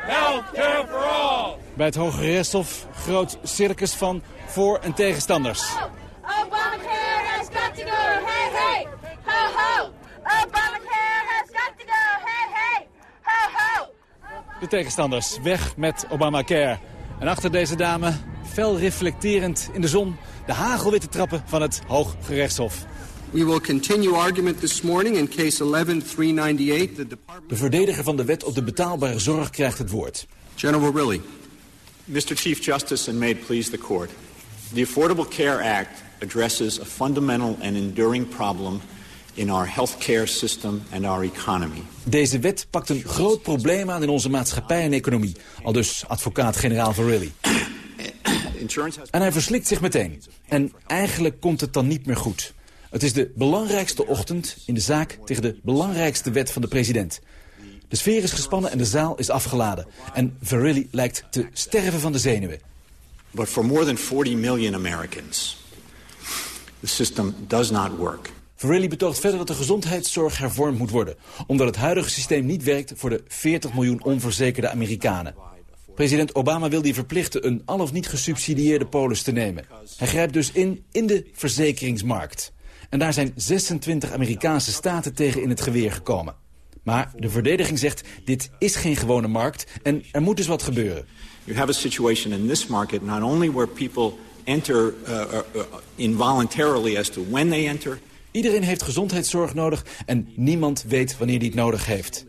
Healthcare for all! Bij het Hoge Rechtshof groot circus van voor- en tegenstanders. Obamacare has got to go, hey hey! Ho ho! Obamacare has got to go, hey hey! Ho ho! De tegenstanders, weg met Obamacare. En achter deze dame, fel reflecterend in de zon... de hagelwitte trappen van het Hooggerechtshof. We will continue argument this morning in case 11398. The department... De verdediger van de wet op de betaalbare zorg krijgt het woord. General Riley. Mr. Chief Justice, and may it please the Court. The Affordable Care Act addresses a fundamental and enduring problem in our healthcare system and our economy. Deze wet pakt een groot probleem aan in onze maatschappij en economie. Al dus advocaat-generaal Verrilli. En hij verslikt zich meteen. En eigenlijk komt het dan niet meer goed. Het is de belangrijkste ochtend in de zaak tegen de belangrijkste wet van de president. De sfeer is gespannen en de zaal is afgeladen. En Verrilli lijkt te sterven van de zenuwen. But for more than 40 million Americans, the system does not work. Verrilli betoogt verder dat de gezondheidszorg hervormd moet worden... omdat het huidige systeem niet werkt voor de 40 miljoen onverzekerde Amerikanen. President Obama wil die verplichten een al of niet gesubsidieerde polis te nemen. Hij grijpt dus in in de verzekeringsmarkt. En daar zijn 26 Amerikaanse staten tegen in het geweer gekomen. Maar de verdediging zegt, dit is geen gewone markt en er moet dus wat gebeuren. You have a situation in this market not only where people enter uh, uh, uh involuntarily as to when they enter... Iedereen heeft gezondheidszorg nodig en niemand weet wanneer die het nodig heeft.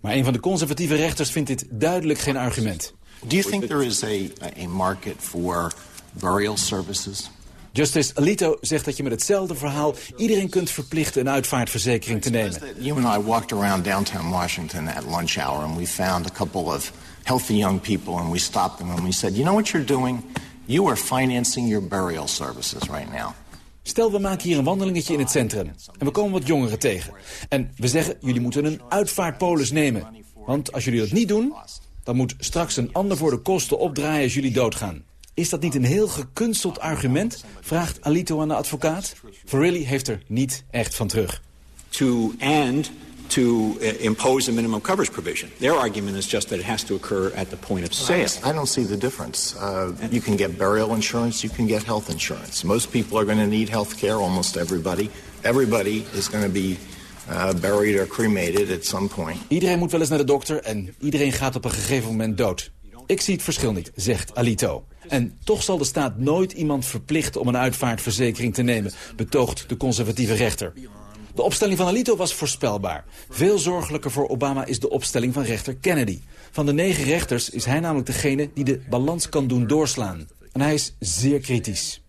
Maar een van de conservatieve rechters vindt dit duidelijk geen argument. Do you think there is a, a market for burial services? Justice Alito zegt dat je met hetzelfde verhaal iedereen kunt verplichten een uitvaartverzekering te nemen. You and I walked around downtown Washington at lunch hour and we found a couple of healthy young people and we stopped them and we said, you know what you're doing? You are financing your burial services right now. Stel, we maken hier een wandelingetje in het centrum. En we komen wat jongeren tegen. En we zeggen, jullie moeten een uitvaartpolis nemen. Want als jullie dat niet doen, dan moet straks een ander voor de kosten opdraaien als jullie doodgaan. Is dat niet een heel gekunsteld argument? Vraagt Alito aan de advocaat. Verrilli heeft er niet echt van terug. To and to uh, impose a minimum coverage provision. Their argument is just that it has to occur at the point of sale. I don't see the difference. Uh, you can get burial insurance, you can get health insurance. Most people are going to need health care, almost everybody. Everybody is going to be uh, buried or cremated at some point. Iedereen moet wel eens naar de dokter en iedereen gaat op een gegeven moment dood. Ik zie het verschil niet, zegt Alito. En toch zal de staat nooit iemand verplichten om een uitvaartverzekering te nemen, betoogt de conservatieve rechter. De opstelling van Alito was voorspelbaar. Veel zorgelijker voor Obama is de opstelling van rechter Kennedy. Van de negen rechters is hij namelijk degene die de balans kan doen doorslaan. En hij is zeer kritisch.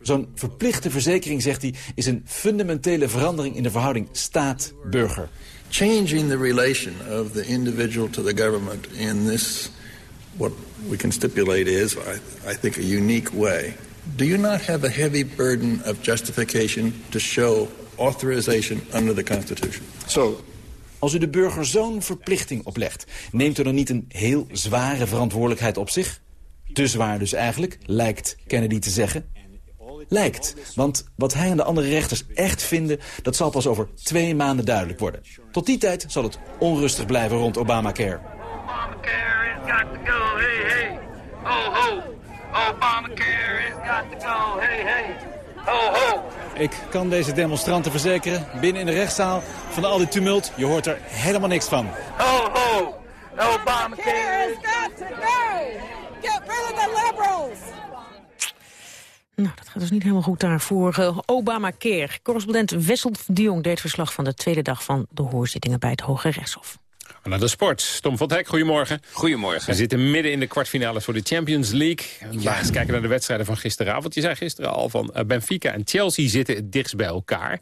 Zo'n verplichte verzekering, zegt hij, is een fundamentele verandering in de verhouding staat-burger. Changing the relation of the individual to the government in this, what we can stipulate is, I, I think, a unique way. Do you not have a heavy burden of justification to show authorization under the Constitution? Zo. Als u de burger zo'n verplichting oplegt, neemt u dan niet een heel zware verantwoordelijkheid op zich? Te zwaar dus eigenlijk, lijkt Kennedy te zeggen. Lijkt, want wat hij en de andere rechters echt vinden... dat zal pas over twee maanden duidelijk worden. Tot die tijd zal het onrustig blijven rond Obamacare. Obamacare has got to go, hey, hey. Ho, ho. Obamacare has got to go, hey, hey. Ho, ho. Ik kan deze demonstranten verzekeren, binnen in de rechtszaal... van al die tumult, je hoort er helemaal niks van. Ho, ho. Obamacare has got to go. Get rid of the liberals. Nou, dat gaat dus niet helemaal goed daar voor uh, Obamacare. Correspondent Wessel de Jong deed verslag van de tweede dag van de hoorzittingen bij het Hoge Rechtshof. Naar de sport. Tom van Hek, goedemorgen. Goedemorgen. We zitten midden in de kwartfinale voor de Champions League. We ja. eens kijken naar de wedstrijden van gisteravond. Je zei gisteren al van uh, Benfica en Chelsea zitten het dichtst bij elkaar.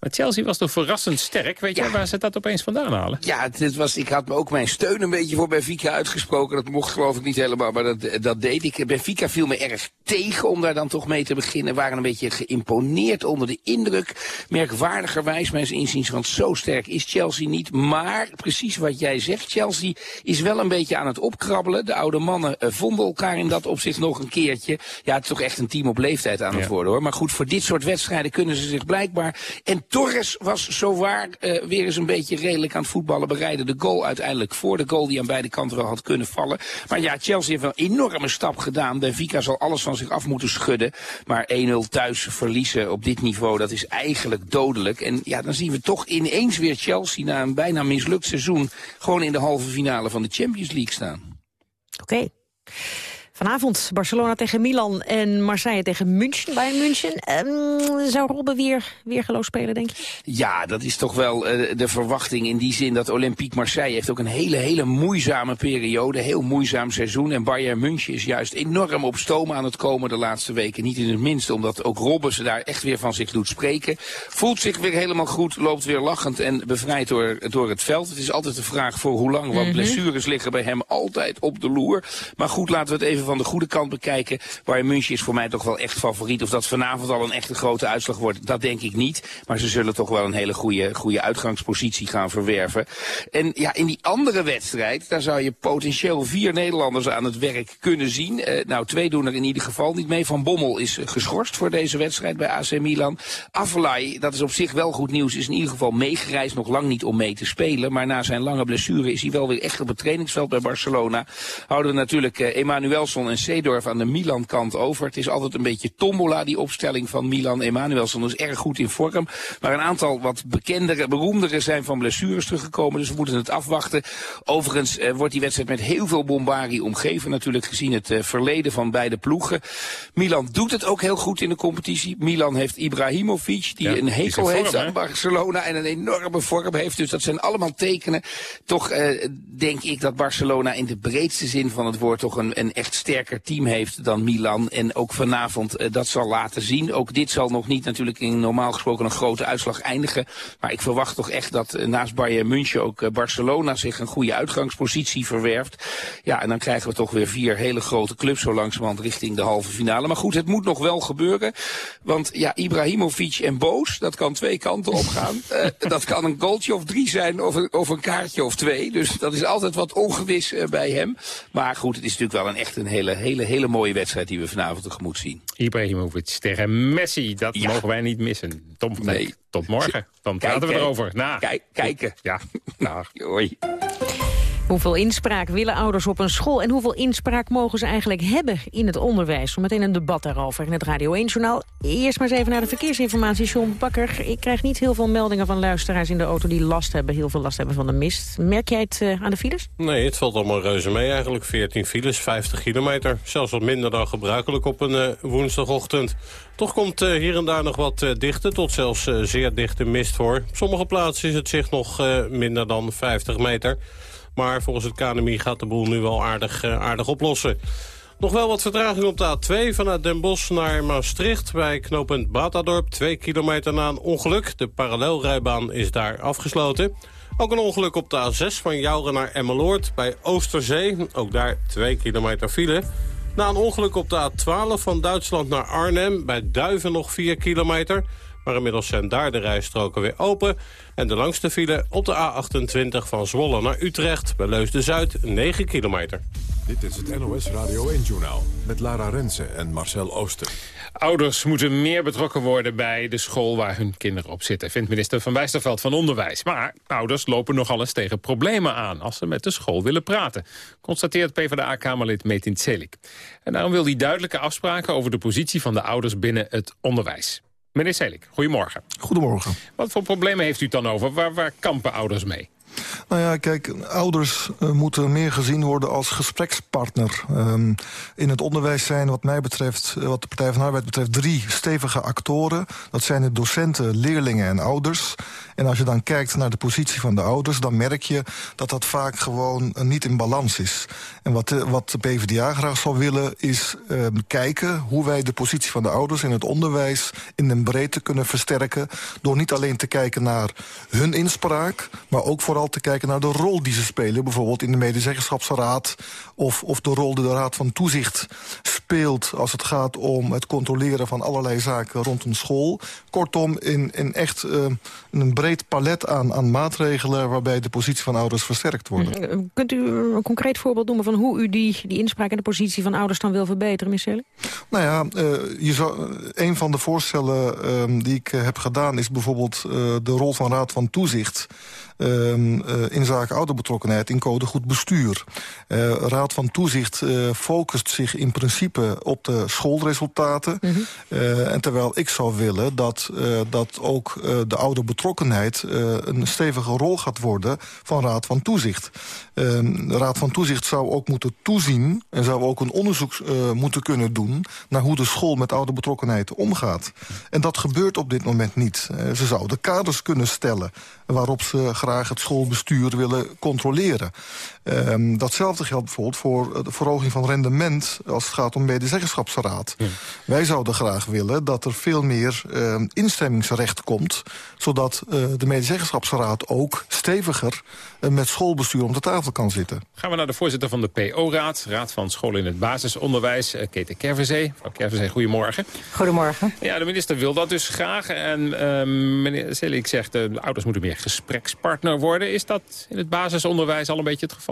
Maar Chelsea was toch verrassend sterk. Weet ja. jij waar ze dat opeens vandaan halen? Ja, dit was, ik had me ook mijn steun een beetje voor Benfica uitgesproken. Dat mocht geloof ik niet helemaal, maar dat, dat deed ik. Benfica viel me erg tegen om daar dan toch mee te beginnen. Waren een beetje geïmponeerd onder de indruk. Merkwaardigerwijs, mijn inziens, want zo sterk is Chelsea niet. Maar precies wat jij zegt, Chelsea is wel een beetje aan het opkrabbelen. De oude mannen uh, vonden elkaar in dat opzicht nog een keertje. Ja, het is toch echt een team op leeftijd aan het ja. worden hoor. Maar goed, voor dit soort wedstrijden kunnen ze zich blijkbaar... En Torres was zowaar uh, weer eens een beetje redelijk aan het voetballen. Bereidde de goal uiteindelijk voor de goal die aan beide kanten wel had kunnen vallen. Maar ja, Chelsea heeft wel een enorme stap gedaan. Benfica zal alles van zich af moeten schudden. Maar 1-0 thuis verliezen op dit niveau, dat is eigenlijk dodelijk. En ja, dan zien we toch ineens weer Chelsea na een bijna mislukt seizoen... gewoon in de halve finale van de Champions League staan. Oké. Vanavond Barcelona tegen Milan en Marseille tegen München bij München. Um, zou Robben weer, weer geloof spelen, denk je? Ja, dat is toch wel uh, de verwachting in die zin dat Olympique Marseille heeft ook een hele, hele moeizame periode. Heel moeizaam seizoen. En Bayern München is juist enorm op stoom aan het komen de laatste weken. Niet in het minste, omdat ook Robben ze daar echt weer van zich doet spreken. Voelt zich weer helemaal goed, loopt weer lachend en bevrijd door, door het veld. Het is altijd de vraag voor hoe lang, want mm -hmm. blessures liggen bij hem altijd op de loer. Maar goed, laten we het even van de goede kant bekijken. Bayern München is voor mij toch wel echt favoriet. Of dat vanavond al een echte grote uitslag wordt, dat denk ik niet. Maar ze zullen toch wel een hele goede, goede uitgangspositie gaan verwerven. En ja, in die andere wedstrijd, daar zou je potentieel vier Nederlanders aan het werk kunnen zien. Uh, nou, twee doen er in ieder geval niet mee. Van Bommel is uh, geschorst voor deze wedstrijd bij AC Milan. Afelay, dat is op zich wel goed nieuws, is in ieder geval meegereisd. Nog lang niet om mee te spelen. Maar na zijn lange blessure is hij wel weer echt op het trainingsveld bij Barcelona. Houden we natuurlijk uh, Emanuelson en Seedorf aan de Milan-kant over. Het is altijd een beetje tombola, die opstelling van Milan. Emanuelson is erg goed in vorm. Maar een aantal wat bekendere, beroemdere zijn van blessures teruggekomen. Dus we moeten het afwachten. Overigens uh, wordt die wedstrijd met heel veel bombarie omgeven. Natuurlijk gezien het uh, verleden van beide ploegen. Milan doet het ook heel goed in de competitie. Milan heeft Ibrahimovic, die ja, een hekel heeft aan Barcelona. En een enorme vorm heeft. Dus dat zijn allemaal tekenen. Toch uh, denk ik dat Barcelona in de breedste zin van het woord toch een, een echt sterker team heeft dan Milan. En ook vanavond eh, dat zal laten zien. Ook dit zal nog niet natuurlijk in normaal gesproken een grote uitslag eindigen. Maar ik verwacht toch echt dat eh, naast Bayern München ook eh, Barcelona zich een goede uitgangspositie verwerft. Ja, en dan krijgen we toch weer vier hele grote clubs zo langzamerhand richting de halve finale. Maar goed, het moet nog wel gebeuren. Want ja, Ibrahimovic en Boos, dat kan twee kanten op gaan. *laughs* Dat kan een goaltje of drie zijn of een, of een kaartje of twee. Dus dat is altijd wat ongewis bij hem. Maar goed, het is natuurlijk wel een echt een hele, hele, hele mooie wedstrijd die we vanavond tegemoet zien. Ibrahimovic tegen Messi, dat ja. mogen wij niet missen. Tom, nee. Tot morgen, dan praten we erover. Na. Kijk, kijken. Ja, *laughs* nou. Hoi. Hoeveel inspraak willen ouders op een school en hoeveel inspraak mogen ze eigenlijk hebben in het onderwijs? Meteen een debat daarover in het Radio 1-journaal. Eerst maar eens even naar de verkeersinformatie. John Bakker, ik krijg niet heel veel meldingen van luisteraars in de auto die last hebben, heel veel last hebben van de mist. Merk jij het uh, aan de files? Nee, het valt allemaal reuze mee eigenlijk. 14 files, 50 kilometer. Zelfs wat minder dan gebruikelijk op een uh, woensdagochtend. Toch komt uh, hier en daar nog wat dichte, tot zelfs zeer dichte mist voor. Op sommige plaatsen is het zicht nog minder dan 50 meter. Maar volgens het KNMI gaat de boel nu wel aardig, aardig oplossen. Nog wel wat vertraging op de A2 vanuit Den Bosch naar Maastricht... bij knooppunt Batadorp, 2 kilometer na een ongeluk. De parallelrijbaan is daar afgesloten. Ook een ongeluk op de A6 van Jouren naar Emmeloord bij Oosterzee. Ook daar 2 kilometer file. Na een ongeluk op de A12 van Duitsland naar Arnhem... bij Duiven nog 4 kilometer. Maar inmiddels zijn daar de rijstroken weer open. En de langste file op de A28 van Zwolle naar Utrecht... bij Leusden-Zuid 9 kilometer. Dit is het NOS Radio 1-journaal met Lara Rensen en Marcel Ooster. Ouders moeten meer betrokken worden bij de school waar hun kinderen op zitten... vindt minister Van Wijsterveld van Onderwijs. Maar ouders lopen nogal eens tegen problemen aan... als ze met de school willen praten, constateert PvdA-Kamerlid Metin Celik. En daarom wil hij duidelijke afspraken over de positie van de ouders binnen het onderwijs. Meneer Celik, goedemorgen. Goedemorgen. Wat voor problemen heeft u het dan over? Waar, waar kampen ouders mee? Nou ja, kijk, ouders uh, moeten meer gezien worden als gesprekspartner. Um, in het onderwijs zijn wat mij betreft, wat de Partij van de Arbeid betreft... drie stevige actoren. Dat zijn de docenten, leerlingen en ouders. En als je dan kijkt naar de positie van de ouders... dan merk je dat dat vaak gewoon uh, niet in balans is. En wat de, wat de PvdA graag zou willen is uh, kijken... hoe wij de positie van de ouders in het onderwijs... in een breedte kunnen versterken... door niet alleen te kijken naar hun inspraak... maar ook vooral te kijken naar de rol die ze spelen. Bijvoorbeeld in de medezeggenschapsraad... of, of de rol die de Raad van Toezicht speelt... als het gaat om het controleren van allerlei zaken rond een school. Kortom, in, in echt uh, een breed palet aan, aan maatregelen... waarbij de positie van ouders versterkt wordt. Mm, kunt u een concreet voorbeeld noemen van hoe u die, die inspraak... en de positie van ouders dan wil verbeteren, Michelle? Nou ja, uh, je zou, een van de voorstellen uh, die ik heb gedaan... is bijvoorbeeld uh, de rol van Raad van Toezicht... Um, uh, in zaken ouderbetrokkenheid in code goed bestuur. Uh, Raad van Toezicht uh, focust zich in principe op de schoolresultaten. Mm -hmm. uh, en terwijl ik zou willen dat, uh, dat ook de ouderbetrokkenheid uh, een stevige rol gaat worden van Raad van Toezicht. De Raad van Toezicht zou ook moeten toezien en zou ook een onderzoek moeten kunnen doen naar hoe de school met ouderbetrokkenheid omgaat. En dat gebeurt op dit moment niet. Ze zouden kaders kunnen stellen waarop ze graag het schoolbestuur willen controleren. Um, datzelfde geldt bijvoorbeeld voor de verhoging van rendement... als het gaat om medezeggenschapsraad. Ja. Wij zouden graag willen dat er veel meer uh, instemmingsrecht komt... zodat uh, de medezeggenschapsraad ook steviger uh, met schoolbestuur om de tafel kan zitten. Gaan we naar de voorzitter van de PO-raad, Raad van Scholen in het Basisonderwijs, uh, Keten Kerverzee. Mevrouw Kerverzee, goedemorgen. Goedemorgen. Ja, de minister wil dat dus graag. En uh, meneer Zelik zegt, de ouders moeten meer gesprekspartner worden. Is dat in het basisonderwijs al een beetje het geval?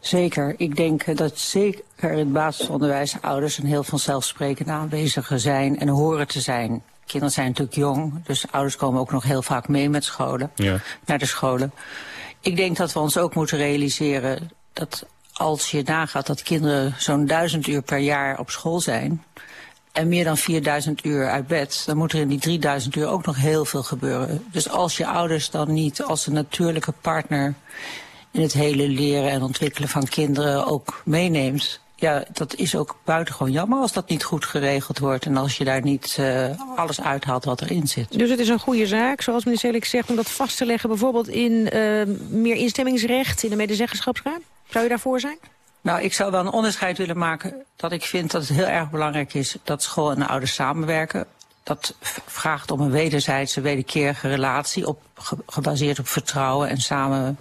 Zeker. Ik denk dat zeker in het basisonderwijs ouders een heel vanzelfsprekend aanwezigen zijn en horen te zijn. Kinderen zijn natuurlijk jong, dus ouders komen ook nog heel vaak mee met scholen, ja. naar de scholen. Ik denk dat we ons ook moeten realiseren dat als je nagaat dat kinderen zo'n duizend uur per jaar op school zijn en meer dan 4000 uur uit bed, dan moet er in die 3000 uur ook nog heel veel gebeuren. Dus als je ouders dan niet als een natuurlijke partner in het hele leren en ontwikkelen van kinderen ook meeneemt... ja, dat is ook buitengewoon jammer als dat niet goed geregeld wordt... en als je daar niet uh, alles uithaalt wat erin zit. Dus het is een goede zaak, zoals meneer Selik zegt... om dat vast te leggen bijvoorbeeld in uh, meer instemmingsrecht... in de medezeggenschapsraad? Zou je daarvoor zijn? Nou, ik zou wel een onderscheid willen maken dat ik vind dat het heel erg belangrijk is dat school en de ouders samenwerken. Dat vraagt om een wederzijdse, wederkerige relatie, op, gebaseerd op vertrouwen en samen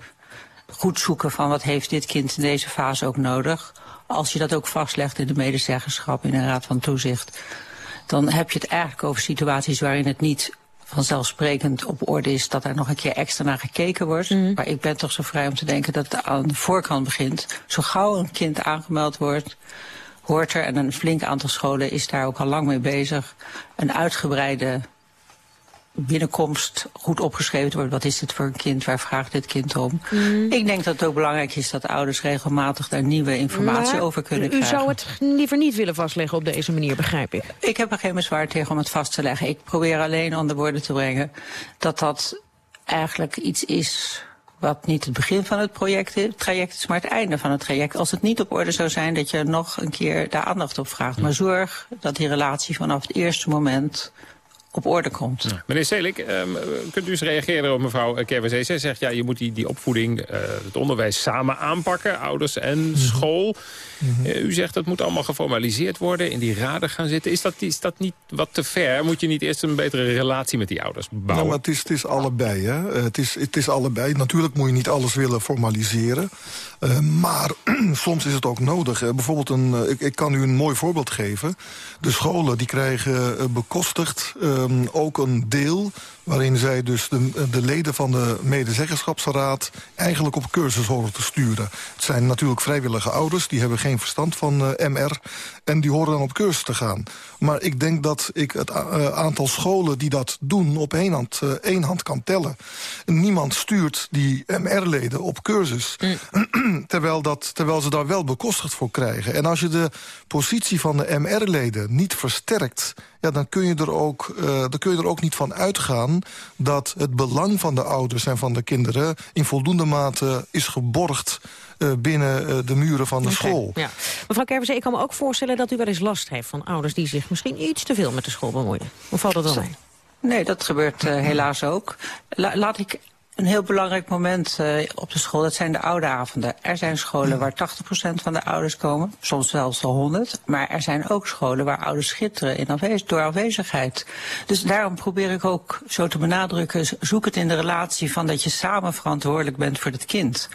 goed zoeken van wat heeft dit kind in deze fase ook nodig. Als je dat ook vastlegt in de medezeggenschap, in een raad van toezicht, dan heb je het eigenlijk over situaties waarin het niet vanzelfsprekend op orde is dat er nog een keer extra naar gekeken wordt. Mm. Maar ik ben toch zo vrij om te denken dat het aan de voorkant begint. Zo gauw een kind aangemeld wordt, hoort er, en een flink aantal scholen is daar ook al lang mee bezig, een uitgebreide binnenkomst goed opgeschreven wordt. Wat is dit voor een kind? Waar vraagt dit kind om? Mm. Ik denk dat het ook belangrijk is dat ouders regelmatig daar nieuwe informatie over kunnen u krijgen. U zou het liever niet willen vastleggen op deze manier, begrijp ik? Ik heb er geen bezwaar tegen om het vast te leggen. Ik probeer alleen de woorden te brengen dat dat eigenlijk iets is wat niet het begin van het project traject is, maar het einde van het traject. Als het niet op orde zou zijn, dat je nog een keer daar aandacht op vraagt. Maar zorg dat die relatie vanaf het eerste moment op orde komt. Meneer Selik, um, kunt u eens reageren op mevrouw Kerwezee? Zij zegt, ja, je moet die, die opvoeding, uh, het onderwijs samen aanpakken, ouders en mhm. school. Mm u zegt, dat moet allemaal geformaliseerd worden, in die raden gaan zitten. Is dat, is dat niet wat te ver? Moet je niet eerst een betere relatie met die ouders bouwen? Nou, maar het is, het is allebei, hè. Het is, het is allebei. Natuurlijk moet je niet alles willen formaliseren. Uh, maar *clears throat* soms is het ook nodig. Bijvoorbeeld, een, ik, ik, kan u een mooi voorbeeld geven. De scholen die krijgen bekostigd um, ook een deel waarin zij dus de, de, leden van de medezeggenschapsraad... eigenlijk op cursus horen te sturen. Het zijn natuurlijk vrijwillige ouders, die hebben geen verstand van uh, MR... en die horen dan op cursus te gaan. Maar ik denk dat ik het uh, aantal scholen die dat doen op één hand, uh, één hand kan tellen. Niemand stuurt die MR-leden op cursus, mm. *clears throat* terwijl, dat, terwijl ze daar wel bekostigd voor krijgen. En als je de positie van de MR-leden niet versterkt... Ja, dan, kun je er ook, dan kun je er ook niet van uitgaan dat het belang van de ouders en van de kinderen... in voldoende mate is geborgd uh, binnen uh, de muren van de okay, school. Ja. Mevrouw Kervers, ik kan me ook voorstellen dat u wel eens last heeft... van ouders die zich misschien iets te veel met de school bemoeien. Hoe valt dat dan mee? Nee, dat gebeurt uh, helaas ook. La laat ik een heel belangrijk moment uh, op de school, dat zijn de ouderavonden. Er zijn scholen waar 80% van de ouders komen, soms zelfs al 100. Maar er zijn ook scholen waar ouders schitteren in afwez door afwezigheid. Dus daarom probeer ik ook zo te benadrukken, zoek het in de relatie van dat je samen verantwoordelijk bent voor het kind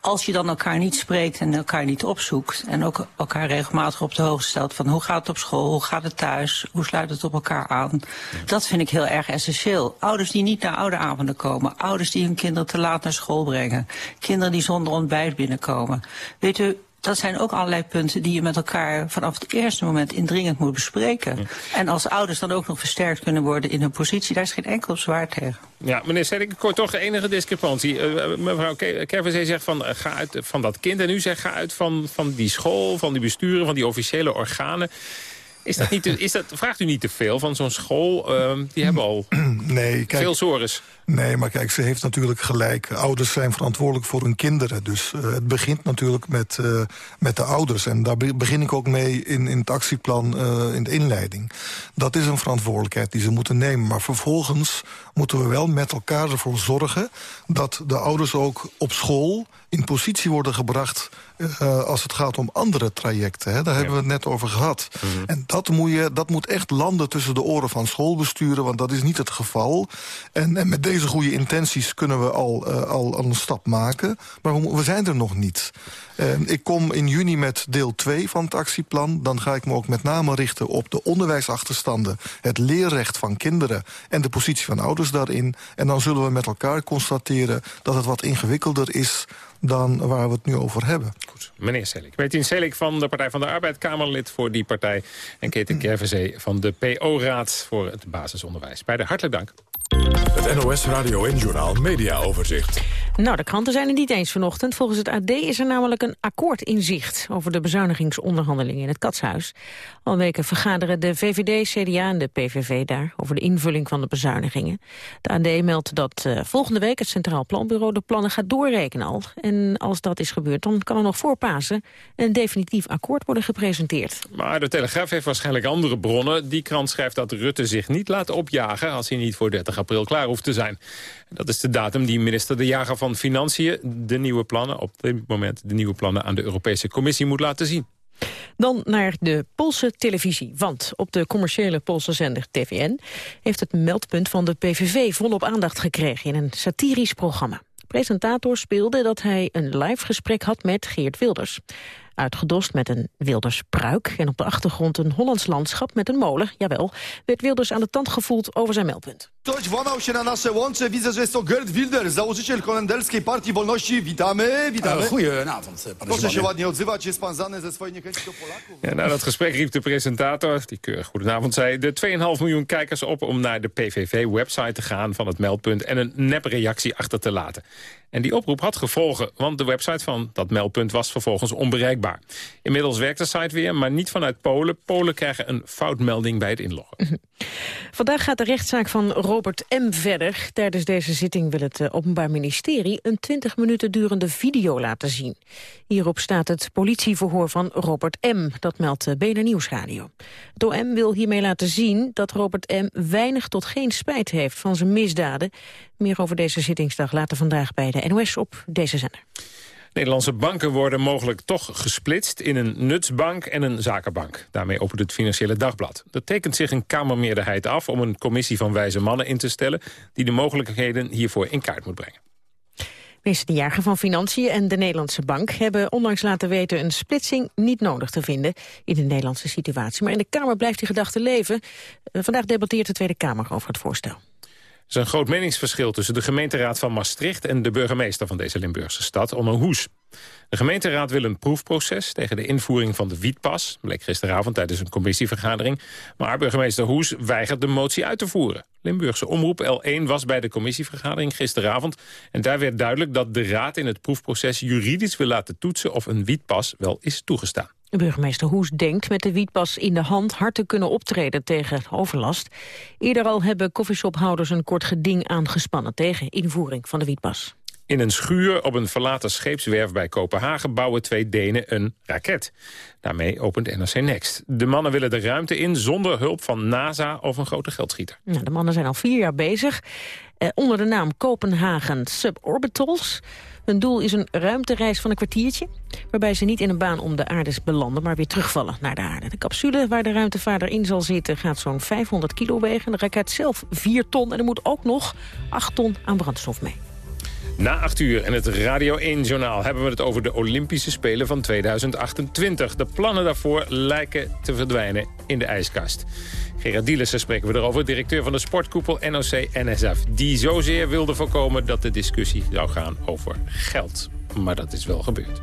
als je dan elkaar niet spreekt en elkaar niet opzoekt... en ook elkaar regelmatig op de hoogte stelt van hoe gaat het op school, hoe gaat het thuis... hoe sluit het op elkaar aan, dat vind ik heel erg essentieel. Ouders die niet naar ouderavonden komen, ouders die hun kinderen te laat naar school brengen... kinderen die zonder ontbijt binnenkomen. Weet u, dat zijn ook allerlei punten die je met elkaar vanaf het eerste moment indringend moet bespreken. En als ouders dan ook nog versterkt kunnen worden in hun positie, daar is geen enkel zwaar tegen. Ja, meneer Sedik, ik hoor toch enige discrepantie. Uh, mevrouw Kervenzee zegt van, uh, ga uit van dat kind en u zegt ga uit van, van die school, van die besturen, van die officiële organen. Is dat niet te, *laughs* is dat, vraagt u niet te veel van zo'n school? Uh, die hebben al nee, kijk, veel sores. Nee, maar kijk, ze heeft natuurlijk gelijk. Ouders zijn verantwoordelijk voor hun kinderen. Dus uh, het begint natuurlijk met, uh, met de ouders. En daar begin ik ook mee in, in het actieplan uh, in de inleiding. Dat is een verantwoordelijkheid die ze moeten nemen. Maar vervolgens moeten we wel met elkaar ervoor zorgen... dat de ouders ook op school in positie worden gebracht... Uh, als het gaat om andere trajecten. Hè. Daar hebben we het net over gehad. Mm -hmm. En dat moet, je, dat moet echt landen tussen de oren van schoolbesturen... want dat is niet het geval. En, en met deze goede intenties kunnen we al, uh, al, een stap maken. Maar we, zijn er nog niet. Uh, ik kom in juni met deel 2 van het actieplan. Dan ga ik me ook met name richten op de onderwijsachterstanden... het leerrecht van kinderen en de positie van ouders daarin. En dan zullen we met elkaar constateren dat het wat ingewikkelder is dan waar we het nu over hebben. Goed. Meneer Selik. Metin Selik van de Partij van de Arbeid, Kamerlid voor die partij. En Keten Kervezee van de PO-raad voor het basisonderwijs. Beide hartelijk dank. Het NOS Radio en Journaal Media Overzicht. Nou, de kranten zijn het niet eens vanochtend. Volgens het AD is er namelijk een akkoord in zicht... over de bezuinigingsonderhandelingen in het Katshuis. Al weken vergaderen de VVD, CDA en de PVV daar... over de invulling van de bezuinigingen. De AD meldt dat uh, volgende week het Centraal Planbureau... de plannen gaat doorrekenen al. En als dat is gebeurd, dan kan er nog voor Pasen... een definitief akkoord worden gepresenteerd. Maar de Telegraaf heeft waarschijnlijk andere bronnen. Die krant schrijft dat Rutte zich niet laat opjagen... als hij niet voor 30 april klaar hoeft te zijn. Dat is de datum die minister De Jager van Financiën de nieuwe plannen... op dit moment de nieuwe plannen aan de Europese Commissie moet laten zien. Dan naar de Poolse televisie. Want op de commerciële Poolse zender TVN... heeft het meldpunt van de PVV volop aandacht gekregen... in een satirisch programma. De presentator speelde dat hij een live gesprek had met Geert Wilders uitgedost met een Wilders pruik... en op de achtergrond een Hollands landschap met een molen. Jawel, werd Wilders aan de tand gevoeld over zijn meldpunt. Ktoś włamał się na nasze łącze. Widzę, że jest to Gerd Wilders, założyciel holenderskiej Partii Wolności. Witamy, witamy. Goedenavond, panie Proszę się ładnie odzywać. Jest pan znany ze swojej niechęci do Polaków. Ja, na dat gesprek riep de presentator, die keurig goedenavond zei... de 2,5 miljoen kijkers op om naar de PVV-website te gaan van het meldpunt... en een nepreactie achter te laten. En die oproep had gevolgen, want de website van dat meldpunt was vervolgens onbereikbaar. Inmiddels werkt de site weer, maar niet vanuit Polen. Polen krijgen een foutmelding bij het inloggen. Vandaag gaat de rechtszaak van Robert M. verder. Tijdens deze zitting wil het eh, Openbaar Ministerie een 20 minuten durende video laten zien. Hierop staat het politieverhoor van Robert M. Dat meldt de BNR Nieuwsradio. Het OM wil hiermee laten zien dat Robert M. weinig tot geen spijt heeft van zijn misdaden. Meer over deze zittingsdag later vandaag bij de NOS op deze zender. Nederlandse banken worden mogelijk toch gesplitst in een nutsbank en een zakenbank. Daarmee opent het Financiële Dagblad. Er tekent zich een Kamermeerderheid af om een commissie van wijze mannen in te stellen... die de mogelijkheden hiervoor in kaart moet brengen. Minister van Financiën en de Nederlandse Bank hebben onlangs laten weten een splitsing niet nodig te vinden in de Nederlandse situatie. Maar in de Kamer blijft die gedachte leven. Eh, Vandaag debatteert de Tweede Kamer over het voorstel. Er is een groot meningsverschil tussen de gemeenteraad van Maastricht... en de burgemeester van deze Limburgse stad, Onno Hoes. De gemeenteraad wil een proefproces tegen de invoering van de wietpas... bleek gisteravond tijdens een commissievergadering. Maar burgemeester Hoes weigert de motie uit te voeren. Limburgse Omroep L1 was bij de commissievergadering gisteravond... en daar werd duidelijk dat de raad in het proefproces juridisch wil laten toetsen... of een wietpas wel is toegestaan. Burgemeester Hoes denkt met de wietpas in de hand hard te kunnen optreden tegen overlast. Eerder al hebben koffieshophouders een kort geding aangespannen tegen invoering van de wietpas. In een schuur op een verlaten scheepswerf bij Kopenhagen bouwen twee Denen een raket. Daarmee opent NRC Next. De mannen willen de ruimte in zonder hulp van NASA of een grote geldschieter. Nou, de mannen zijn al vier jaar bezig. Eh, onder de naam Kopenhagen Suborbitals. Hun doel is een ruimtereis van een kwartiertje... waarbij ze niet in een baan om de aarde belanden... maar weer terugvallen naar de aarde. De capsule waar de ruimtevaarder in zal zitten... gaat zo'n 500 kilo wegen. De raket zelf 4 ton en er moet ook nog 8 ton aan brandstof mee. Na acht uur in het Radio 1-journaal hebben we het over de Olympische Spelen van 2028. De plannen daarvoor lijken te verdwijnen in de ijskast. Gerard Dielissen spreken we erover, directeur van de sportkoepel NOC-NSF... die zozeer wilde voorkomen dat de discussie zou gaan over geld. Maar dat is wel gebeurd.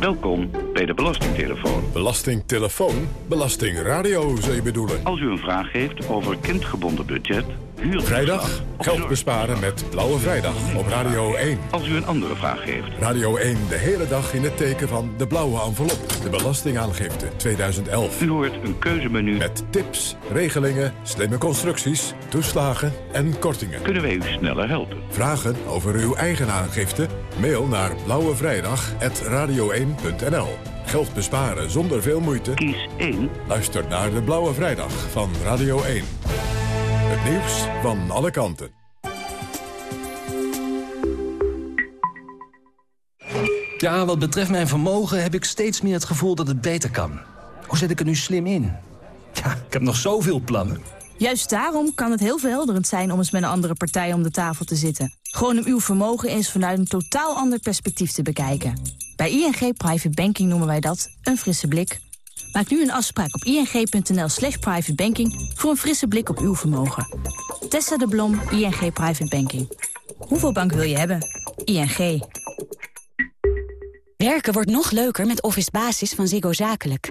Welkom bij de Belastingtelefoon. Belastingtelefoon? Belastingradio, zou je bedoelen? Als u een vraag heeft over kindgebonden budget, huur... Vrijdag, geld besparen met Blauwe Vrijdag op Radio 1. Als u een andere vraag heeft. Radio 1, de hele dag in het teken van de blauwe envelop. De belastingaangifte 2011. U hoort een keuzemenu. Met tips, regelingen, slimme constructies, toeslagen en kortingen. Kunnen wij u sneller helpen? Vragen over uw eigen aangifte? Mail naar blauwevrijdag.radio1.nl Geld besparen zonder veel moeite? Kies 1. Luister naar de Blauwe Vrijdag van Radio 1. Het nieuws van alle kanten. Ja, wat betreft mijn vermogen heb ik steeds meer het gevoel dat het beter kan. Hoe zet ik er nu slim in? Ja, ik heb nog zoveel plannen. Juist daarom kan het heel verhelderend zijn om eens met een andere partij om de tafel te zitten. Gewoon om uw vermogen eens vanuit een totaal ander perspectief te bekijken. Bij ING Private Banking noemen wij dat een frisse blik. Maak nu een afspraak op ing.nl slash privatebanking voor een frisse blik op uw vermogen. Tessa de Blom, ING Private Banking. Hoeveel bank wil je hebben? ING. Werken wordt nog leuker met Office Basis van Ziggo Zakelijk.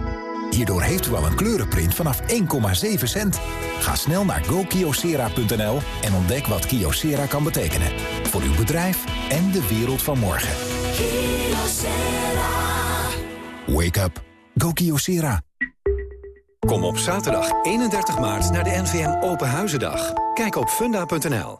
Hierdoor heeft u al een kleurenprint vanaf 1,7 cent. Ga snel naar gokyocera.nl en ontdek wat Kyocera kan betekenen. Voor uw bedrijf en de wereld van morgen. Wake up. Go Kyocera. Kom op zaterdag 31 maart naar de NVM Open Huizendag. Kijk op funda.nl.